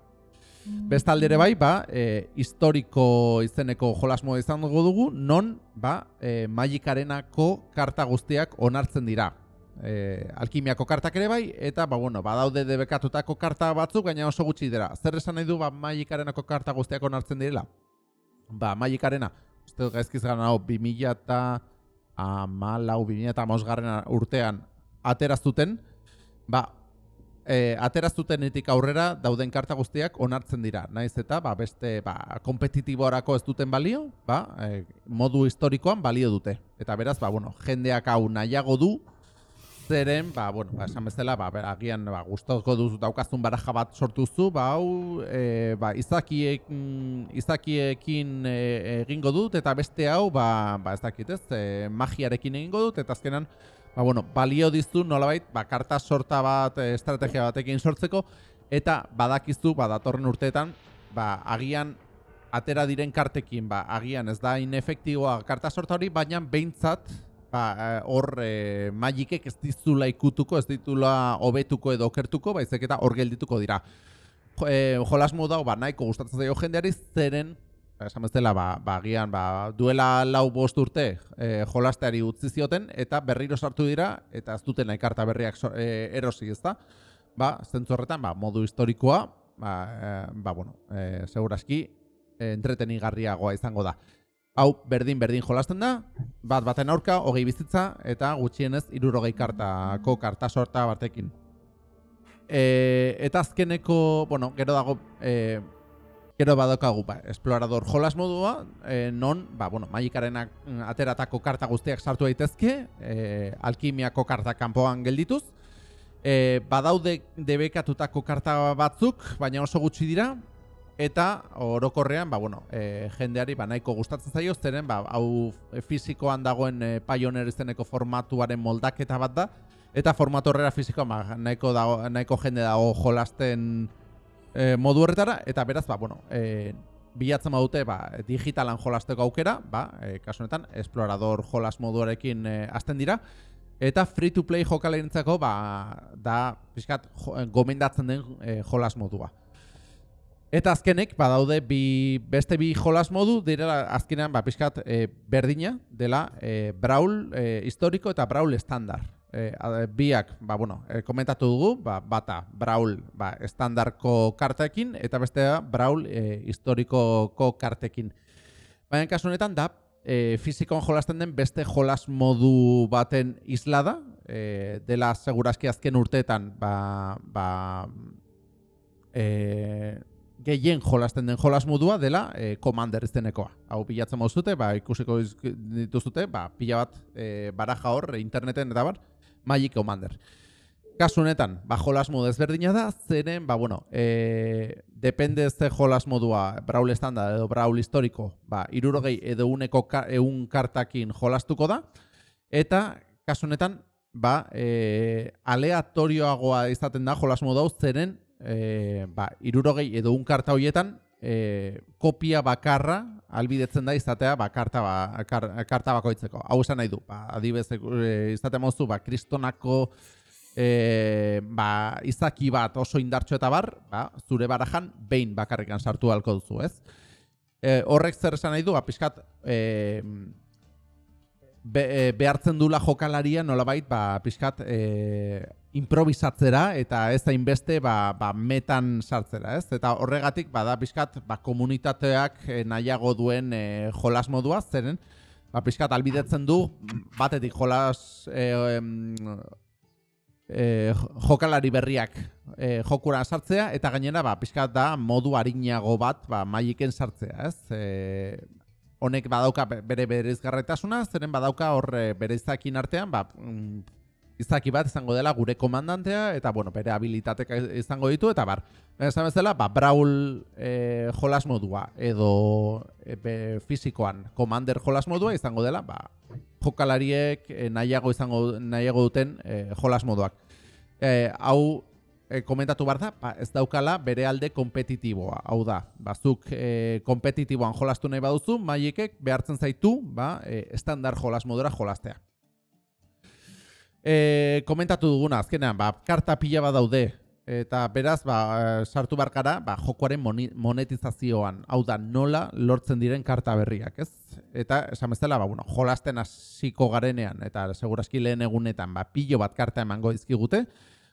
Beste aldere bai, ba, e, historiko izeneko jolas modu izan dugu, non, ba, e, magikarenako karta guztiak onartzen dira. E, alkimiako kartak ere bai, eta, ba, bueno, badaude debekatutako karta batzuk, gaina oso gutxi dira. Zer esan nahi du, ba, magikarenako karta guztiak onartzen direla? Ba, magikarena, uste gaizkiz gara hau, 2000 eta amalau, 2000 eta urtean ateraztuten, ba, e, ateraztutenetik aurrera dauden karta guztiak onartzen dira. Naiz eta ba, beste ba, kompetitiborako ez duten balio, ba, e, modu historikoan balio dute. Eta beraz, ba, bueno, jendeak hau nahiago du, zeren, ba, bueno, ba, esan bezala, ba, agian, ba, gustoko duzu daukazun baraja bat sortuzu, ba, hau, e, ba, izakiek, izakiekin e, egingo dut, eta beste hau, ba, ba ez dakit ez, e, magiarekin egingo dut, eta azkenan, ba, bueno, balio dizu nolabait, ba, karta sorta bat, e, estrategia batekin sortzeko, eta badakizu, ba, datorren urteetan, ba, agian, atera diren kartekin, ba, agian ez da inefektiboa karta sorta hori, baina behintzat, ba, eh, hor e, magikek ez dizula ikutuko, ez ditula hobetuko edo okertuko, baizik eta hor geldituko dira. Jo, e, jolas modu ba, nahiko gustatzen zaio jendeari zeren, esan bezala, ba, ba, gian, ba, duela lau bost urte e, jolasteari utzi zioten, eta berriro sartu dira, eta ez duten karta berriak so, e, erosi, ez da? Ba, zentzu horretan, ba, modu historikoa, ba, e, ba bueno, e, seguraski, e, entretenigarriagoa izango da hau berdin berdin jolasten da, bat baten aurka, hogei bizitza, eta gutxienez irurogei kartako karta sorta batekin. E, eta azkeneko, bueno, gero dago, e, gero badokagu, ba, esplorador jolas modua, e, non, ba, bueno, magikarenak ateratako karta guztiak sartu daitezke, e, alkimiako karta kanpoan geldituz, e, badaude debekatutako karta batzuk, baina oso gutxi dira, Eta orokorrean, ba, bueno, e, jendeari ba, nahiko gustatzen zaio, zeren ba, hau fizikoan dagoen e, Pioneer izeneko formatuaren moldaketa bat da, eta formatu horrela fizikoan ba, nahiko, dago, nahiko jende dago jolasten e, modu horretara, eta beraz, ba, bueno, e, bilatzen badute ba, digitalan jolasteko aukera, ba, e, kasu honetan, esplorador jolas moduarekin e, azten dira, eta free-to-play jokaleintzako ba, da, pixkat, gomendatzen den e, jolas modua. Eta azkenek, badaude bi, beste bi jolas modu, direla azkenean ba, pixkat e, berdina, dela e, Brawl e, historiko eta Brawl estandar. E, biak, ba, bueno, e, komentatu dugu, ba, bata Brawl ba, estandarko kartekin, eta bestea Brawl e, historikoko kartekin. Baina kasu honetan da, e, fizikoan jolasten den beste jolas modu baten islada, e, dela segurazki azken urteetan, ba, ba, e, gehien jolasten den jolas modua dela e, Commander izenekoa. Hau bilatzen mauzute, ba, ikusiko dituzute, ba, pila bat e, baraja hor, interneten eta bar, Magic Commander. Kasu honetan, ba, jolas modu ezberdina da, zeren, ba, bueno, e, depende ze jolas modua, Brawl estanda edo Brawl historiko, ba, irurogei edo uneko ka, eun kartakin jolastuko da, eta, kasu honetan, ba, e, aleatorioagoa izaten da jolas modu hau zeren e, ba, irurogei edo un karta horietan e, kopia bakarra albidetzen da izatea ba, karta, ba, kar, karta bakoitzeko. Hau esan nahi du, ba, adibez e, izatea mozu, ba, kristonako e, ba, izaki bat oso indartxo eta bar, ba, zure barajan behin bakarrikan sartu halko duzu, ez? E, horrek zer esan nahi du, ba, pixkat, e, be, e, behartzen dula jokalaria nolabait ba pixkat e, improvisatzera eta ez da inbeste ba, ba metan sartzera, ez? Eta horregatik bada pixkat ba komunitateak e, nahiago duen e, jolas modua zeren ba pixkat albidetzen du batetik jolas e, e, jokalari berriak e, jokura sartzea eta gainera ba pixkat da modu arinago bat ba maiken sartzea, ez? E, honek badauka bere bereizgarretasuna, zeren badauka hor eh, bere izakin artean, ba, mm, izaki bat izango dela gure komandantea, eta bueno, bere habilitatek izango ditu, eta bar, esan bezala, ba, braul e, jolas modua, edo e, be, fizikoan commander jolas modua izango dela, ba, jokalariek nahiago izango nahiago duten e, jolas moduak. E, hau e, komentatu behar da, ba, ez daukala bere alde kompetitiboa. Hau da, bazuk e, kompetitiboan jolastu nahi baduzu, maiekek behartzen zaitu ba, e, estandar jolas modura jolastea. E, komentatu duguna, azkenean, ba, karta pila bat daude, eta beraz, ba, sartu barkara, ba, jokoaren monetizazioan, hau da, nola lortzen diren karta berriak, ez? Eta, esan bezala, ba, bueno, jolasten hasiko garenean, eta segurazki lehen egunetan, ba, pilo bat karta emango izkigute,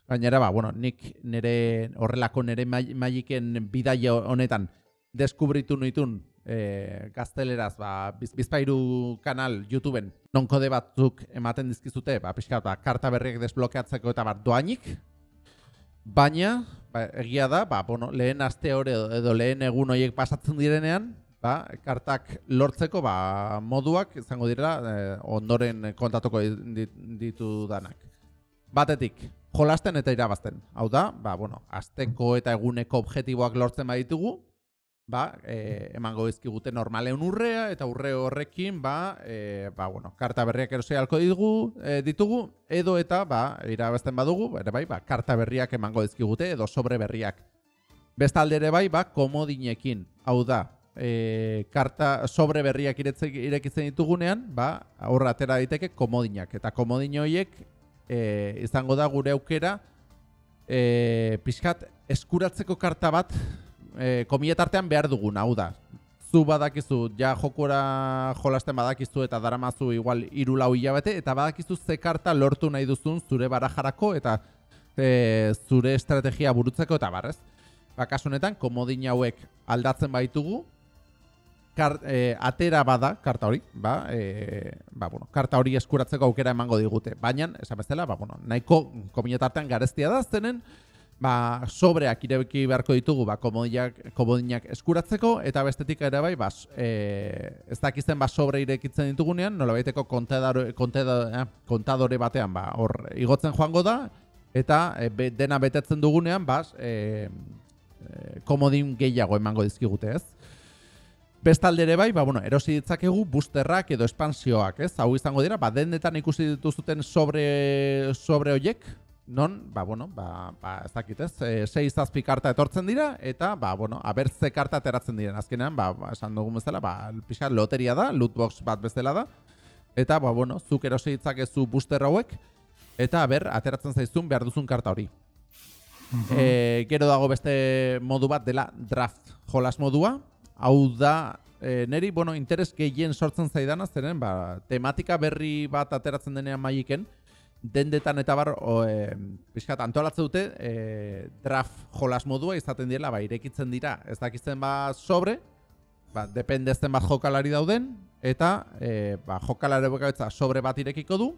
Gainera, ba, bueno, nik nire horrelako nire maiken bidaia honetan deskubritu nuitun e, gazteleraz, ba, biz, bizpairu kanal YouTubeen nonkode batzuk ematen dizkizute, ba, pixka, ba, karta berriak desblokeatzeko eta bat doainik, baina, ba, egia da, ba, bueno, lehen aste hori edo lehen egun horiek pasatzen direnean, ba, kartak lortzeko ba, moduak izango direla e, ondoren kontatuko ditu danak. Batetik, jolasten eta irabazten. Hau da, ba, bueno, azteko eta eguneko objektiboak lortzen baditugu, ba, e, emango dizkigute normaleun urrea, eta urre horrekin, ba, e, ba, bueno, karta berriak erosei halko ditugu, e, ditugu, edo eta, ba, irabazten badugu, ere bai, ba, karta berriak emango dizkigute, edo sobre berriak. Bestalde ere bai, ba, komodinekin. Hau da, e, karta sobre berriak irekitzen ditugunean, ba, aurra atera daiteke komodinak. Eta komodin horiek e, izango da gure aukera e, pixkat eskuratzeko karta bat e, komietartean behar dugun, hau da. Zu badakizu, ja jokora jolasten badakizu eta daramazu igual iru lau hilabete, eta badakizu ze karta lortu nahi duzun zure barajarako eta e, zure estrategia burutzeko eta barrez. Bakasunetan, komodin hauek aldatzen baitugu, kar, e, atera bada karta hori, ba, e, ba, bueno, karta hori eskuratzeko aukera emango digute. Baina, esan bezala, ba, bueno, nahiko kominetartean gareztia da zenen, ba, sobreak irebeki beharko ditugu, ba, komodinak, eskuratzeko, eta bestetik ere bai, ba, e, ez dakizten ba, sobre irekitzen ditugunean, nola baiteko kontadore, eh, kontadore batean, ba, hor, igotzen joango da, eta e, dena betetzen dugunean, ba, e, e, komodin gehiago emango dizkigute, ez? Bestalde ere bai, ba, bueno, erosi ditzakegu boosterrak edo espansioak, ez? Hau izango dira, ba, dendetan ikusi dituzuten sobre, sobre oiek, non, ba, bueno, ba, ba ez dakit, ez? E, sei zazpi karta etortzen dira, eta, ba, bueno, abertze karta ateratzen diren. Azkenean, ba, ba esan dugun bezala, ba, pixar loteria da, lootbox bat bezala da, eta, ba, bueno, zuk erosi ditzakezu booster hauek, eta, ber, ateratzen zaizun behar duzun karta hori. E, gero dago beste modu bat dela draft jolas modua, hau da e, neri, bueno, interes gehien sortzen zaidana, zeren, ba, tematika berri bat ateratzen denean maiken, dendetan eta bar, o, e, pixkat, antolatzen dute, e, draft jolas modua izaten direla, ba, irekitzen dira, ez dakizten ba sobre, ba, dependezten bat jokalari dauden, eta e, ba, jokalari bukabetza sobre bat irekiko du,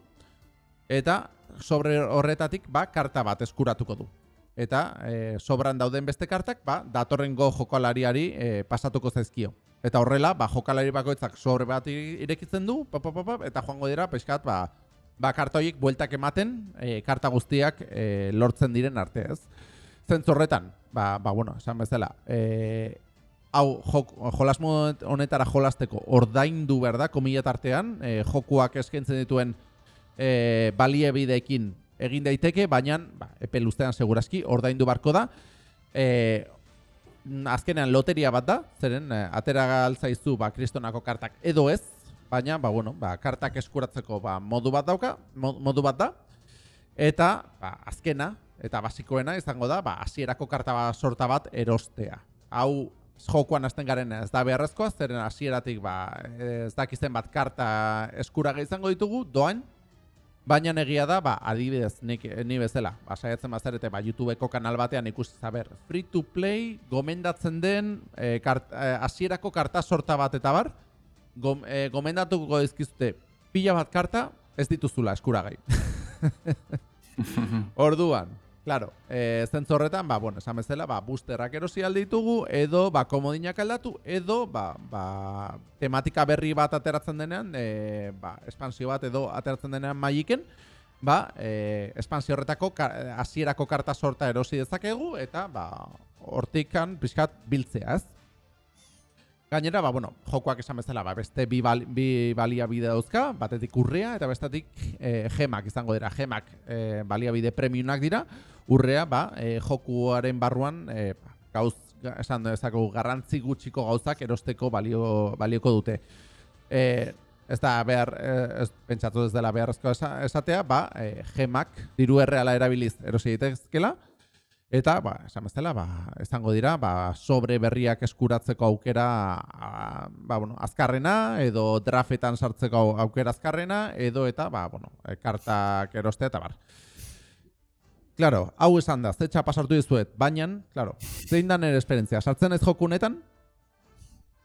eta sobre horretatik ba, karta bat eskuratuko du eta e, sobran dauden beste kartak, ba, datorrengo jokalariari e, pasatuko zaizkio. Eta horrela, ba, jokalari bakoitzak sobre bat irekitzen du, pa, pa, pa, eta joango dira, peskat, ba, ba kartoiek bueltak ematen, e, karta guztiak e, lortzen diren arte, ez? Zentzorretan, ba, ba, bueno, esan bezala, e, hau, jok, jolas honetara jolasteko ordaindu behar da, komila tartean, e, jokuak eskaintzen dituen e, baliebideekin egin daiteke, baina ba, epe luzean segurazki ordaindu barko da. E, azkenean loteria bat da, zeren e, atera galtzaizu ba, kristonako kartak edo ez, baina ba, bueno, ba, kartak eskuratzeko ba, modu bat dauka, modu bat da, eta ba, azkena, eta basikoena izango da, ba, hasierako karta bat sorta bat erostea. Hau jokoan hasten garen ez da beharrezkoa, zeren hasieratik ba, ez dakizten bat karta eskuraga izango ditugu, doain, Baina egia da, ba, adibidez, nik, ni bezala, ba, saiatzen bazarete, ba, YouTubeko kanal batean ikusi zaber, free to play, gomendatzen den, e, kart, e, karta sorta bat eta bar, gom, e, gomendatuko dizkizute, pila bat karta, ez dituzula eskuragai. *laughs* Orduan, Claro, eh zentzorretan, ba bueno, esan bezala, ba boosterrak erosi alde ditugu edo ba komodinak aldatu edo ba, ba tematika berri bat ateratzen denean, eh ba espansio bat edo ateratzen denean Magiken, ba eh espansio horretako hasierako karta sorta erosi dezakegu eta ba hortikan pizkat biltzea, ez? Gainera, ba, bueno, jokoak esan bezala, ba, beste bi, bal, bi baliabide dauzka, batetik urrea eta bestetik e, gemak izango dira. Gemak e, baliabide premiunak dira, urrea, ba, e, jokuaren barruan, e, gauz, esan dezako, garrantzi gutxiko gauzak erosteko balio, balioko dute. E, ez da behar, ez pentsatu ez dela beharrezko esatea, ba, e, gemak diru erreala erabiliz erosi daitezkela, Eta, ba, esan bezala, ba, izango dira, ba, sobre berriak eskuratzeko aukera, ba, bueno, azkarrena, edo drafetan sartzeko aukera azkarrena, edo eta, ba, bueno, e, kartak eroste eta bar. Claro, hau esan da, zetxa pasartu dizuet, baina, claro, zein da nire esperientzia, sartzen ez jokunetan,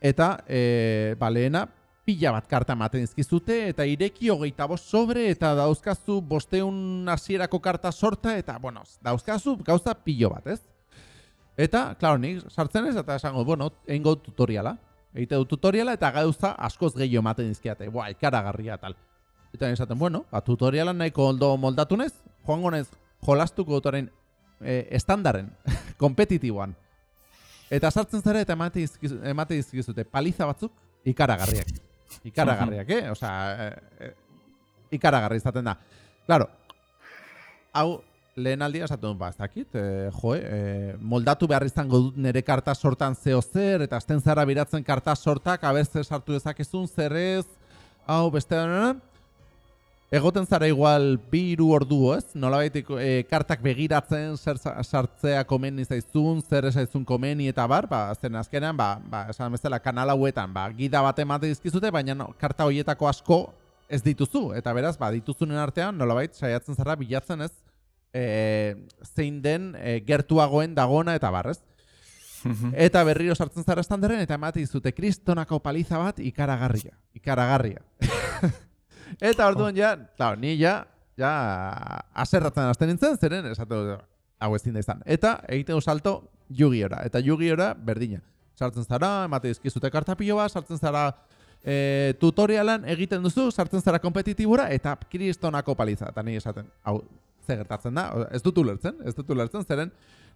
eta, e, ba, lehena, pila bat karta ematen izkizute, eta ireki hogeita bost sobre, eta dauzkazu bosteun hasierako karta sorta, eta, bueno, dauzkazu gauza pilo bat, ez? Eta, klaro, nik sartzen ez, eta esango, bueno, egin tutoriala. Egite du tutoriala, eta gauza askoz gehiago ematen izkiate, boa, ikaragarria, tal. Eta esaten, bueno, ba, tutorialan nahiko ondo joango nez, jolastuko dutoren e, estandaren, *laughs* kompetitiboan. Eta sartzen zara eta emate izkizute paliza batzuk ikaragarriak ikaragarriak, eh? Osa, eh, eh, ikaragarri izaten da. Claro, hau lehen aldia esatu ba, ez dakit, eh, jo, eh, moldatu behar izango dut nire karta sortan zeo zer, eta azten zara biratzen karta sortak, abez sartu dezakezun, zer ez, hau, beste da, Egoten zara igual bi hiru ordu, ez? Nolabait e, kartak begiratzen zer sartzea komeni zaizun, zer esaizun komeni eta bar, ba, zen azkenean, ba, ba, esan bezala kanal hauetan, ba, gida bat emate dizkizute, baina no, karta hoietako asko ez dituzu. Eta beraz, ba, dituzunen artean, nolabait saiatzen zara bilatzen ez, e, zein den e, gertuagoen dagona eta bar, ez? *laughs* Eta berriro sartzen zara estanderren, eta emate dizute kristonako paliza bat ikaragarria. Ikaragarria. *laughs* Eta orduan ja, claro, ni ja, ja, aserratzen azten nintzen, zeren, esatu, hau ez da izan. Eta egiten salto Yugi-ora. Eta Yugi-ora berdina. Sartzen zara, emate dizkizute kartapio bat, sartzen zara e, tutorialan egiten duzu, sartzen zara kompetitibura, eta kristonako paliza. Eta ni esaten, hau, ze gertatzen da, ez dut ulertzen, ez dut ulertzen, zeren,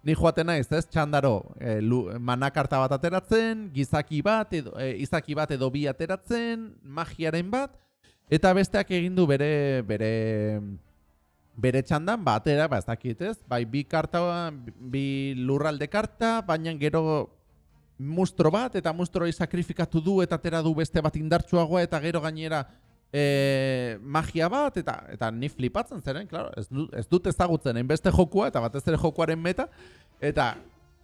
ni joaten naiz, ez, txandaro, e, lu, manakarta bat ateratzen, gizaki bat, edo, e, izaki bat edo bi ateratzen, magiaren bat, Eta besteak egin du bere bere bere txandan batera, ba ez dakit, ez? Bai bi karta, bi lurralde karta, baina gero mustro bat eta mustroi sakrifikatu du eta atera du beste bat indartsuagoa eta gero gainera e, magia bat eta eta ni flipatzen zeren, claro, ez, du, ez dut ezagutzen beste jokua eta batez ere jokuaren meta eta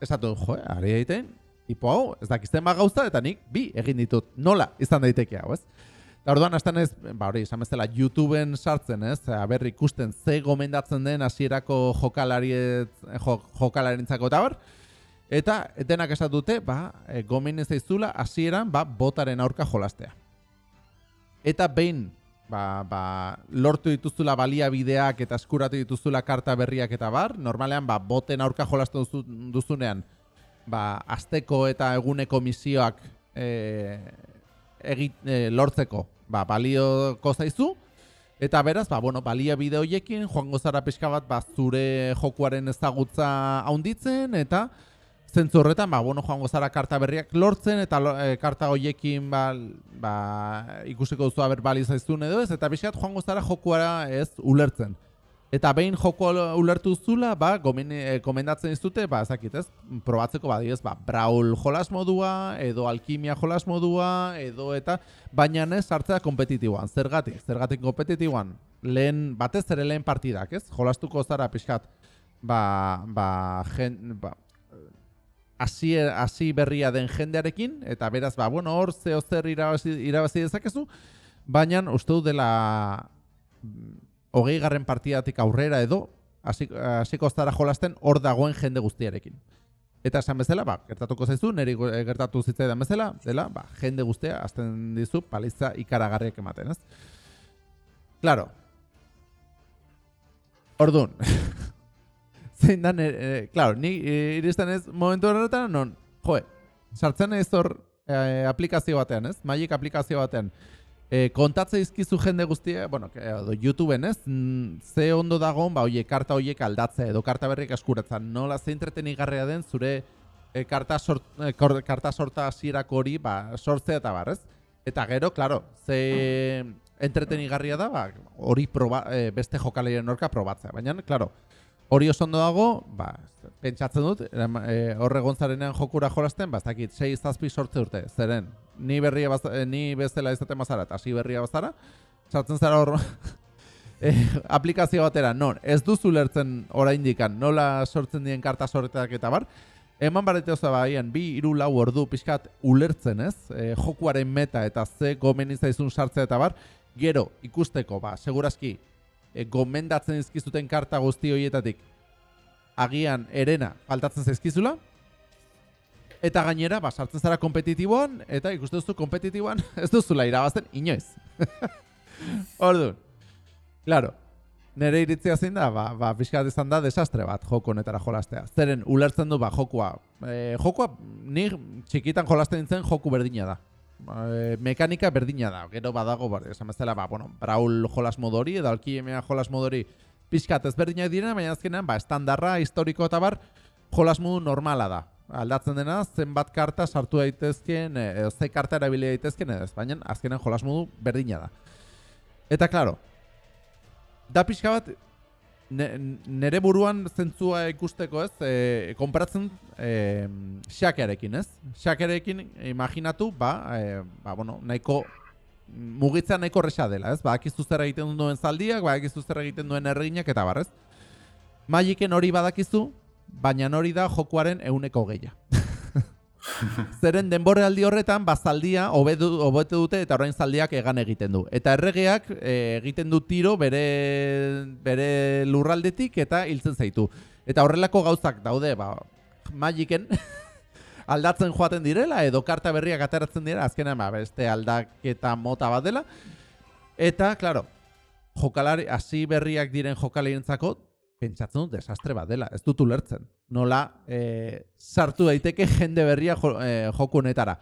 esatu, jo, ari egiten, tipo hau, ez dakizten ba gauza eta nik bi egin ditut. Nola izan daiteke hau, ez? Da orduan hasten ez, ba hori, esan bezala YouTubeen sartzen, ez? Aber ikusten ze gomendatzen den hasierako jokalari jo, jokalarentzako ta bar. Eta denak esat dute, ba, e, gomen ez daizula hasieran, ba, botaren aurka jolastea. Eta behin, ba, ba, lortu dituzula baliabideak eta eskuratu dituzula karta berriak eta bar, normalean, ba, boten aurka jolastu duzunean, ba, asteko eta eguneko misioak e, egit, e, lortzeko ba, balioko zaizu, eta beraz, ba, bueno, balia bide joango zara pixka bat, ba, zure jokuaren ezagutza haunditzen, eta zentzu horretan, ba, bueno, joango zara karta berriak lortzen, eta e, karta hoiekin ba, ba, ikusiko duzu aber bali zaizun edo ez, eta pixkat joango zara jokuara ez ulertzen. Eta behin joko ulertu zula, ba, gomen, e, gomendatzen dizute, ba, ezakit ez, probatzeko badiez, ba, Brawl jolas modua, edo Alkimia jolas modua, edo eta, baina ez sartzea kompetitiboan. Zergatik, zergatik kompetitiboan, lehen, batez ere lehen partidak, ez? Jolastuko zara pixkat, ba, ba, gen, ba, hasi hasi berria den jendearekin eta beraz ba bueno hor zeo zer irabazi, irabazi dezakezu baina uste dut dela hogei garren partidatik aurrera edo hasi- hasiko zara jolasten hor dagoen jende guztiarekin eta esan bezala ba gertatuko zaizu neri go- eh, gertatu zitzaidan bezala dela ba jende guztia hasten dizu paliza ikaragarriak ematen ez Claro. Ordun. *laughs* Zein da, nire, claro, ni iristen ez momentu horretan, non, joe, sartzen ez hor eh, aplikazio batean, ez? Magic aplikazio batean. E, kontatze izkizu jende guztia, bueno, edo YouTubeen, ez? Mm, Ze ondo dagoen, ba, oie, karta hoiek aldatzea, edo karta berrik askuratzen. Nola ze entretenigarria den zure e, karta, sort, e, karta sorta hasierako hori, ba, sortzea eta bar, ez? Eta gero, claro, ze entretenigarria da, ba, hori proba, e, beste jokaleiren orka probatzea. Baina, claro, hori oso ondo dago, ba, pentsatzen dut, e, hor egon zarenean jokura jolasten, ba, ez dakit, 6 zazpi sortze urte, zeren, ni berria baz, e, ni bezala izaten bazara, eta hasi berria bazara, sartzen zara hor *laughs* e, aplikazio batera, non, ez duzu lertzen oraindikan nola sortzen dien karta sorretak eta bar, eman barete oso baian, bi iru lau ordu pixkat ulertzen ez, e, jokuaren meta eta ze gomen izaizun sartzea eta bar, gero ikusteko, ba, segurazki, e, gomendatzen dizkizuten karta guzti horietatik agian erena faltatzen zaizkizula, eta gainera, ba, sartzen zara kompetitiboan, eta ikuste duzu kompetitiboan *laughs* ez duzula irabazten inoiz. *laughs* Orduan, claro, nire iritzia zein da, ba, ba pixkat izan da desastre bat joko honetara jolastea. Zeren, ulertzen du, ba, jokua. E, jokua, ni txikitan jolasten nintzen joku berdina da. E, mekanika berdina da. Gero badago, ba, esan bezala, ba, bueno, Brawl jolas modori, edo Alkimia jolas modori pixkat ezberdinak direna, baina azkenean, ba, estandarra, historiko eta bar, jolas modu normala da. Aldatzen dena, zenbat karta sartu daitezkeen, e, ze karta erabili daitezkeen, edo ez, baina azkenean jolas modu berdina da. Eta, klaro, da pixka bat, nere buruan zentzua ikusteko ez, e, konparatzen e, xakearekin ez. Xakearekin imaginatu, ba, e, ba, bueno, nahiko mugitzea nahiko resa dela, ez? Ba, akizu zer egiten duen zaldiak, ba, akizu zer egiten duen erreginak eta barrez. Magiken hori badakizu, baina hori da jokuaren euneko geia. *laughs* Zeren denbore aldi horretan, bazaldia hobetu hobetu dute eta orain zaldiak egan egiten du. Eta erregeak e, egiten du tiro bere, bere lurraldetik eta hiltzen zaitu. Eta horrelako gauzak daude, ba, magiken *laughs* aldatzen joaten direla edo karta berriak ateratzen dira, azkenean ba, beste aldaketa mota bat dela. Eta, claro, jokalari, hasi berriak diren jokalarientzako pentsatzen dut desastre bat dela, ez dut ulertzen. Nola e, sartu daiteke jende berria jo, e, joku honetara.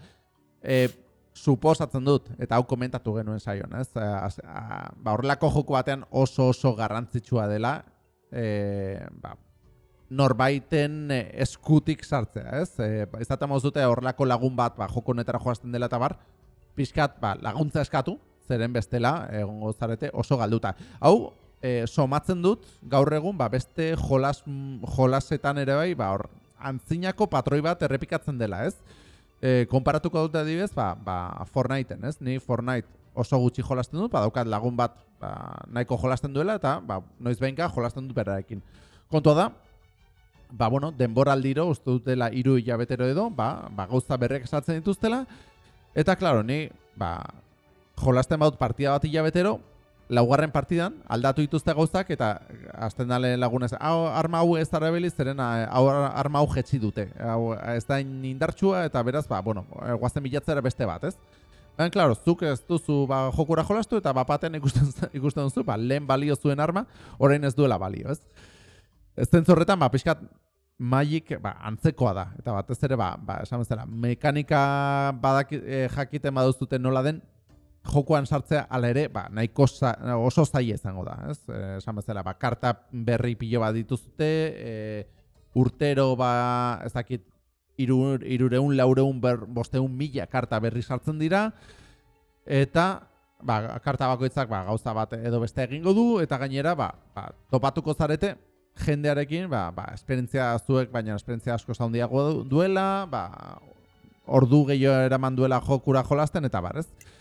E, suposatzen dut, eta hau komentatu genuen saion, ez? Az- a, ba, horrelako joku batean oso oso garrantzitsua dela, e, ba, norbaiten eskutik sartzea, ez? E, izaten mauz dute horrelako lagun bat, ba, joko honetara joazten dela eta bar, pixkat, ba, laguntza eskatu, zeren bestela, egongo zarete oso galduta. Hau, e, somatzen dut, gaur egun, ba, beste jolas, jolasetan ere bai, ba, hor, antzinako patroi bat errepikatzen dela, ez? E, konparatuko dut adibidez, ba, ba, Fortniteen, ez? Ni Fortnite oso gutxi jolasten dut, badaukat lagun bat ba, nahiko jolasten duela, eta ba, noiz behinka jolasten dut berarekin. Kontua da, ba, bueno, denboraldiro, uste dutela hiru hilabetero edo, ba, ba, gauza berrek esatzen dituztela, eta, klaro, ni, ba, jolasten badut partida bat hilabetero, laugarren partidan aldatu dituzte gauzak eta hasten dale lagunez hau arma hau ez da erabili zeren ah, hau ar- arma hau jetzi dute. Hau ez da in- indartsua eta beraz ba bueno, eh, guazen bilatzera beste bat, ez? Baina, claro, zuk ez duzu ba, jokura jolastu eta bapaten ikusten, *laughs* ikusten duzu, ba, lehen balio zuen arma, orain ez duela balio, ez? Ez zentzorretan, ba, pixkat, Magic ba, antzekoa da, eta batez ere, ba, ba, esan bezala, mekanika badak, e, jakiten baduztute nola den, jokoan sartzea ala ere, ba, nahiko za, oso zaila izango da, ez? E, esan bezala, ba, karta berri pilo bat dituzte, e, urtero, ba, ez dakit, irur, irureun, laureun, ber, bosteun mila karta berri sartzen dira, eta ba, karta bakoitzak ba, gauza bat edo beste egingo du, eta gainera ba, ba, topatuko zarete jendearekin, ba, ba, esperientzia zuek, baina esperientzia asko zaundiago duela, ba, ordu gehiago eraman duela jokura jolasten, eta bar, ez?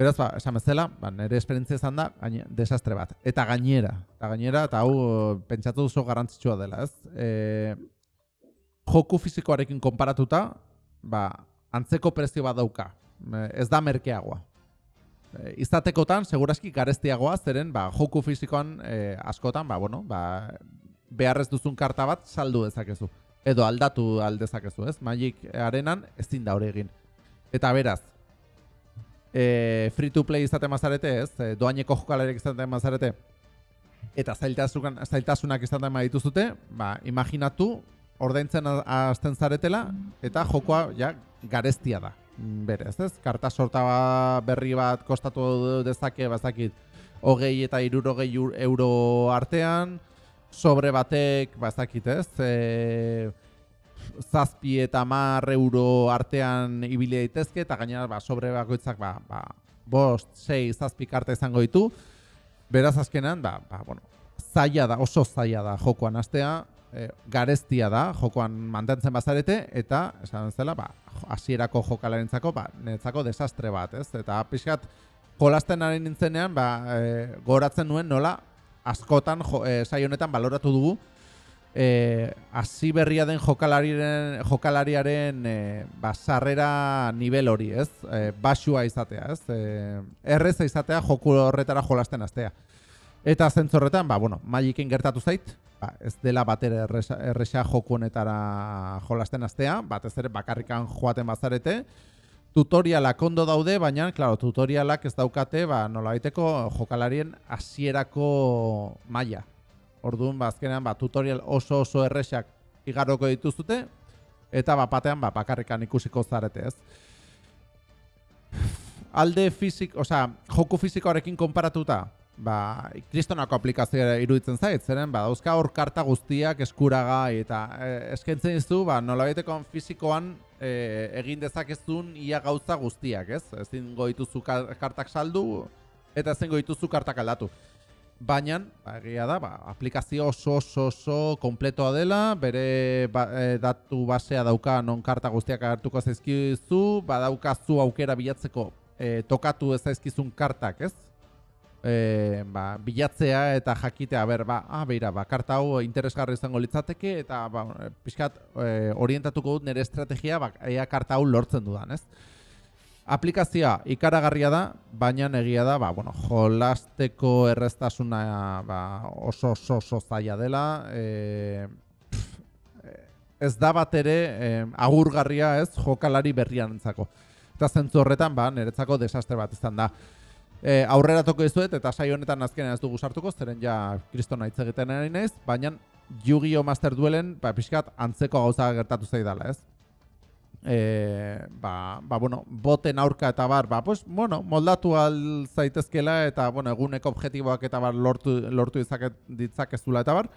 Beraz, ba, esan bezala, ba, nire esperientzia izan da, gaine, desastre bat. Eta gainera, eta gainera, eta hau pentsatu duzu garrantzitsua dela, ez? E, joku fizikoarekin konparatuta, ba, antzeko prezio bat dauka. E, ez da merkeagoa. E, izatekotan, seguraski garestiagoa, zeren, ba, joku fizikoan e, askotan, ba, bueno, ba, beharrez duzun karta bat saldu dezakezu. Edo aldatu aldezakezu, ez? Magic arenan ezin da hori egin. Eta beraz, e, free to play izaten mazarete, ez? E, doaineko jokalarek izaten mazarete, eta zailtasunak, zailtasunak izaten dituzute, ba, imaginatu, ordaintzen hasten zaretela, eta jokoa ja, garestia da. Berez, ez? Karta sorta berri bat kostatu dezake, bazakit, hogei eta irurogei euro artean, sobre batek, bazakit, ez? E, zazpi eta mar euro artean ibili daitezke eta gainera ba, sobre bakoitzak ba, ba, bost, sei, zazpi karta izango ditu. Beraz azkenan, ba, ba, bueno, zaila da, oso zaila da jokoan astea, e, gareztia da jokoan mantentzen bazarete eta esan zela, ba, hasierako jokalarentzako, ba, netzako desastre bat, ez? Eta pixkat, jolasten ari nintzenean, ba, e, goratzen nuen nola, askotan jo, e, honetan baloratu dugu, eh hasi berria den jokalariaren jokalariaren eh basarrera nivel hori, ez? Eh basua izatea, ez? Eh erreza izatea joku horretara jolasten astea. Eta zentzorretan, ba bueno, Magicen gertatu zait, ba, ez dela batera erresa, erresa joku honetara jolasten astea, batez ere bakarrikan joaten bazarete. Tutorialak ondo daude, baina, claro, tutorialak ez daukate, ba, nolabaiteko jokalarien hasierako maila. Orduan, ba, azkenean, ba, tutorial oso oso erresak igaroko dituzute, eta ba, batean, ba, bakarrikan ikusiko zarete, ez? Alde fizik, osea, joku fizikoarekin konparatuta, ba, kristonako aplikazioa iruditzen zait, zeren, ba, dauzka hor karta guztiak eskuragai, eta e, eskentzen dizu, ba, nolabeteko fizikoan e, egin dezakezun ia gauza guztiak, ez? Ezin goituzu kartak saldu, eta ezin goituzu kartak aldatu. Baina, ba, egia da, ba, aplikazio oso oso oso kompletoa dela, bere ba, e, datu basea dauka non karta guztiak hartuko zaizkizu, badaukazu aukera bilatzeko e, tokatu ez zaizkizun kartak, ez? E, ba, bilatzea eta jakitea, ber, ba, ah, beira, ba, karta hau interesgarri izango litzateke, eta ba, pixkat e, orientatuko dut nire estrategia, ba, ea karta hau lortzen dudan, ez? Aplikazioa ikaragarria da, baina egia da, ba, bueno, jolasteko erreztasuna ba, oso oso oso zaila dela. E, ez da bat ere e, agurgarria ez jokalari berrian entzako. Eta zentzu horretan, ba, niretzako desastre bat izan da. E, aurrera toko izuet, eta sai honetan azkenean ez dugu sartuko, zeren ja kristona hitz egiten ari naiz, baina Yu-Gi-Oh! Master Duelen, ba, pixkat, antzeko gauza gertatu zaidala, ez? E, ba, ba, bueno, boten aurka eta bar, ba, pues, bueno, moldatu al zaitezkela eta, bueno, eguneko objektiboak eta bar lortu, lortu ditzake, ditzakezula eta bar,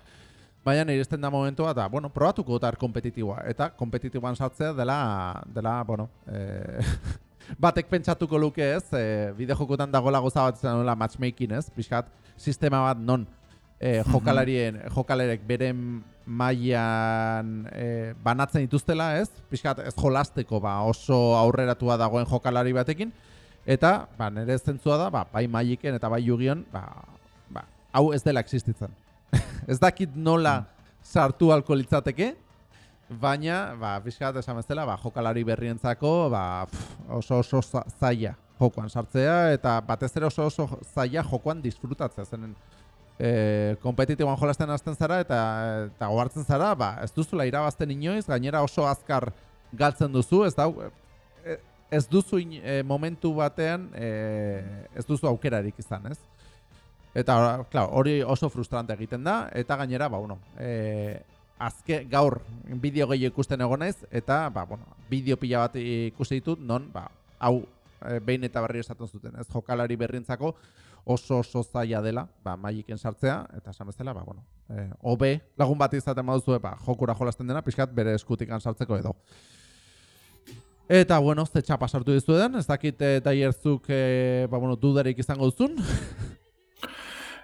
baina iristen da momentua eta, bueno, probatuko eta kompetitiboa, eta kompetitiboan sartzea dela, dela, bueno, e, *laughs* batek pentsatuko luke ez, e, bide jokutan dagoela goza bat zen matchmaking ez, pixkat, sistema bat non, e, jokalarien, jokalerek beren mailan e, banatzen dituztela, ez? Piskat ez jolasteko ba, oso aurreratua dagoen jokalari batekin eta ba nere zentzua da, ba bai maiken eta bai Yugion, ba, ba hau ez dela existitzen. *laughs* ez dakit nola sartu alko litzateke, baina ba piskat esan bezala, ba jokalari berrientzako, ba oso oso zaila jokoan sartzea eta batez ere oso oso zaila jokoan disfrutatzea zenen e, kompetitiboan jolasten hasten zara eta eta gohartzen zara, ba, ez duzula irabazten inoiz, gainera oso azkar galtzen duzu, ez da e, ez duzu e, momentu batean e, ez duzu aukerarik izan, ez? Eta klar, hori oso frustrante egiten da eta gainera, ba bueno, e, azke gaur bideo gehi ikusten egon naiz eta ba bueno, bideo pila bat ikusi ditut non ba hau e, behin eta berri esaten zuten, ez? Jokalari berrientzako oso oso zaila dela, ba, magiken sartzea, eta esan bezala, ba, bueno, e, lagun bat izaten baduzu, ba, jokura jolasten dena, pixkat bere eskutikan sartzeko edo. Eta, bueno, ze txapa sartu dizuetan, ez dakit e, daierzuk, e, ba, bueno, dudarik izango duzun. *laughs*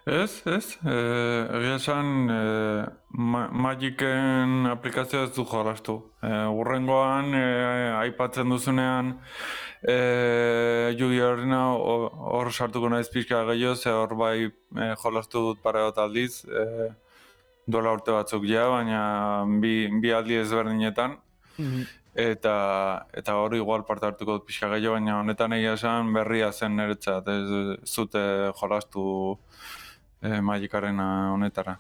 Ez, ez, eh, egia esan eh, ma Magicen aplikazioa ez du jolastu. Eh, urrengoan, eh, aipatzen duzunean, jugi horrena hor sartuko naiz pixka gehiago, ze hor bai eh, jolastu dut pare bat aldiz, eh, duela urte batzuk ja, baina bi, bi aldi ezberdinetan. Eta eta hori igual parte hartuko dut pixka gehiago, baina honetan egia esan berria zen niretzat, ez zute jolastu e, magikaren honetara.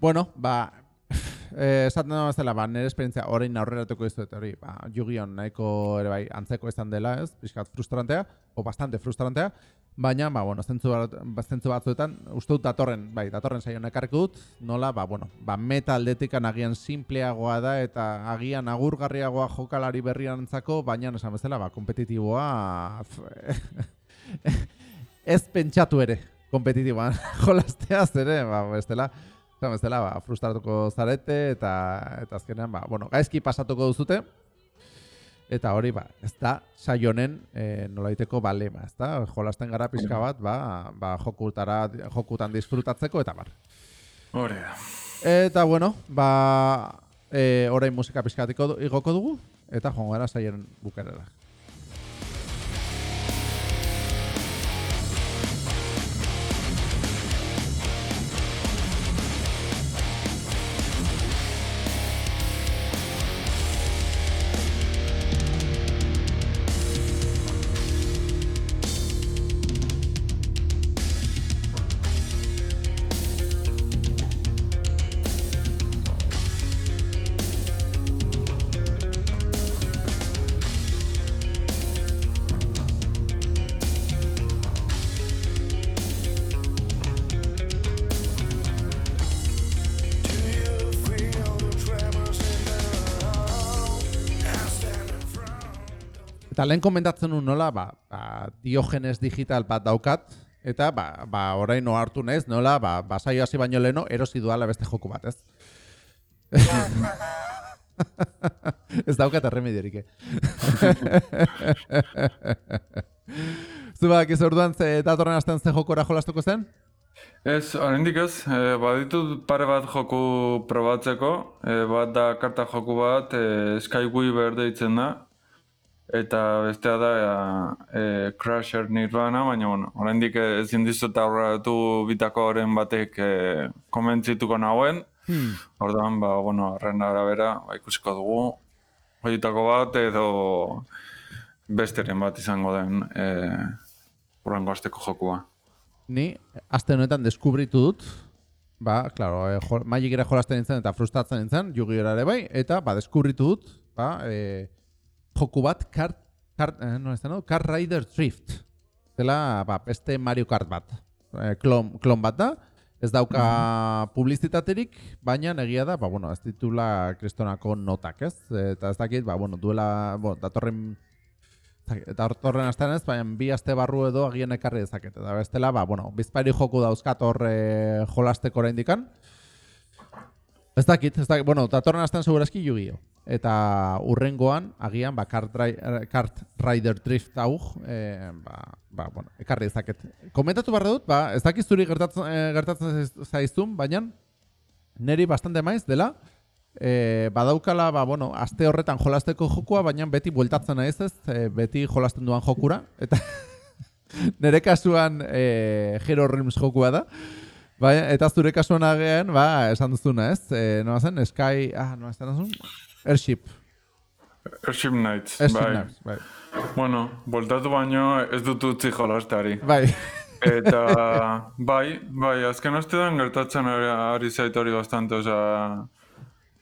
Bueno, ba, *laughs* eh, esaten dut zela, ba, nire esperientzia orain aurreratuko izuet hori, ba, Jugion nahiko ere bai antzeko izan dela, ez, pixkat frustrantea, o bastante frustrantea, baina, ba, bueno, zentzu, bat, ba, zentzu batzuetan, uste dut datorren, bai, datorren saio ekarriko dut, nola, ba, bueno, ba, meta aldetikan agian simpleagoa da, eta agian agurgarriagoa jokalari berriantzako, baina, esan bezala, ba, kompetitiboa, *laughs* ez pentsatu ere, kompetitiboan *laughs* jolastea zere, ba, bestela, zan bestela, ba, frustratuko zarete, eta, eta azkenean, ba, bueno, gaizki pasatuko duzute, eta hori, ba, ez da, saionen e, nolaiteko balema, ez da, jolasten gara pixka bat, ba, ba jokutara, jokutan disfrutatzeko, eta bar. Hore. Eta, bueno, ba, e, orain musika pixkatiko igoko dugu, eta jongo gara saionen bukerera. Eta lehen komentatzen nuen nola, ba, ba, diogenes digital bat daukat, eta ba, ba, orain hartu nez, nola, ba, ba saio hasi baino leno, erosi duala beste joku bat, ez? *laughs* ez daukat erremediorik, eh? *laughs* Zubak, ez orduan, ze datorren astean ze jokora jolastuko zen? Ez, oraindik ez, e, baditut pare bat joku probatzeko, e, bat da karta joku bat, e, Skyweaver deitzen da, Eta bestea da e, Crusher Nirvana, baina bueno, oraindik ezin dizut aurratu bitako horren batek e, komentzituko nagoen. Hmm. Orduan, ba, bueno, horren arabera, ba, ikusiko dugu. Horietako bat edo besteren bat izango den e, urrengo asteko jokua. Ni, aste honetan deskubritu dut, ba, klaro, e, jo, magik ere jolasten nintzen eta frustratzen nintzen, jugi ere bai, eta, ba, deskubritu dut, ba, e, joku bat Kart Kart eh, no está no Kart Rider Drift. Dela, ba, este Mario Kart bat. Eh, klon, klon bat da. Ez dauka mm. publizitaterik, baina egia da, ba, bueno, ez ditula kristonako notak, ez? Eta ez dakit, ba, bueno, duela, bo, datorren eta horren astean ez, baina bi aste barru edo agien ekarri dezaket. Eta bestela, ba, bueno, bizpairi joku dauzkat hor eh, jolasteko oraindikan. Ez dakit, ez dakit, bueno, datorren astean segurazki yu eta urrengoan agian ba kart, kart rider drift hau e, ba, ba, bueno, ekarri dezaket. Komentatu barra dut, ba, ez dakiz zuri gertatzen, e, gertatzen zaizun, baina neri bastante maiz dela, e, badaukala, ba, bueno, aste horretan jolasteko jokua, baina beti bueltatzen ez ez, e, beti jolasten duan jokura, eta *laughs* nere kasuan e, Hero Realms jokua da, Bai, eta zure kasuan agean, ba, esan duzuna, ez? E, noa zen, Sky... Ah, noa zen duzun? Airship. Airship Nights, Airship bai. Nights, bai. Bueno, voltatu baino ez dut utzi jolastari. Bai. Eta, *laughs* bai, bai, azken astean gertatzen ari, ari zait hori bastante, oza,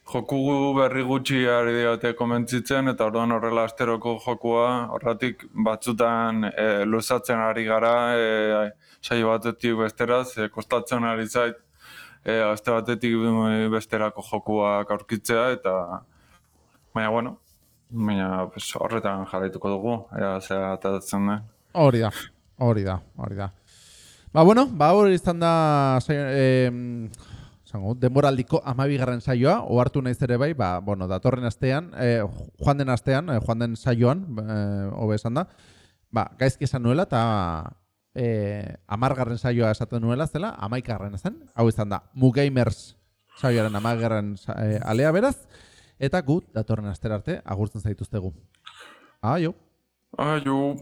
joku berri gutxi ari diote komentzitzen, eta orduan horrela asteroko jokua, horratik batzutan e, luzatzen ari gara, e, saio batetik besteraz, e, kostatzen ari zait, e, aste batetik besterako jokuak aurkitzea, eta Baina, bueno, baina pues, horretan jarraituko dugu, ea zera atatzen da. Hori da, hori da, hori da. Ba, bueno, ba, hori izan da zango, denboraldiko amabigarren saioa, ohartu naiz ere bai, ba, bueno, datorren astean, eh, joan den astean, eh, joan den saioan, eh, hobe esan da, ba, gaizki esan nuela, eta eh, amargarren saioa esaten nuela zela, amaikarren zen, hau izan da, Mugamers saioaren amargarren sa- eh, alea beraz, eta gu, datorren astera arte, agurtzen zaituztegu. Aio! Aio.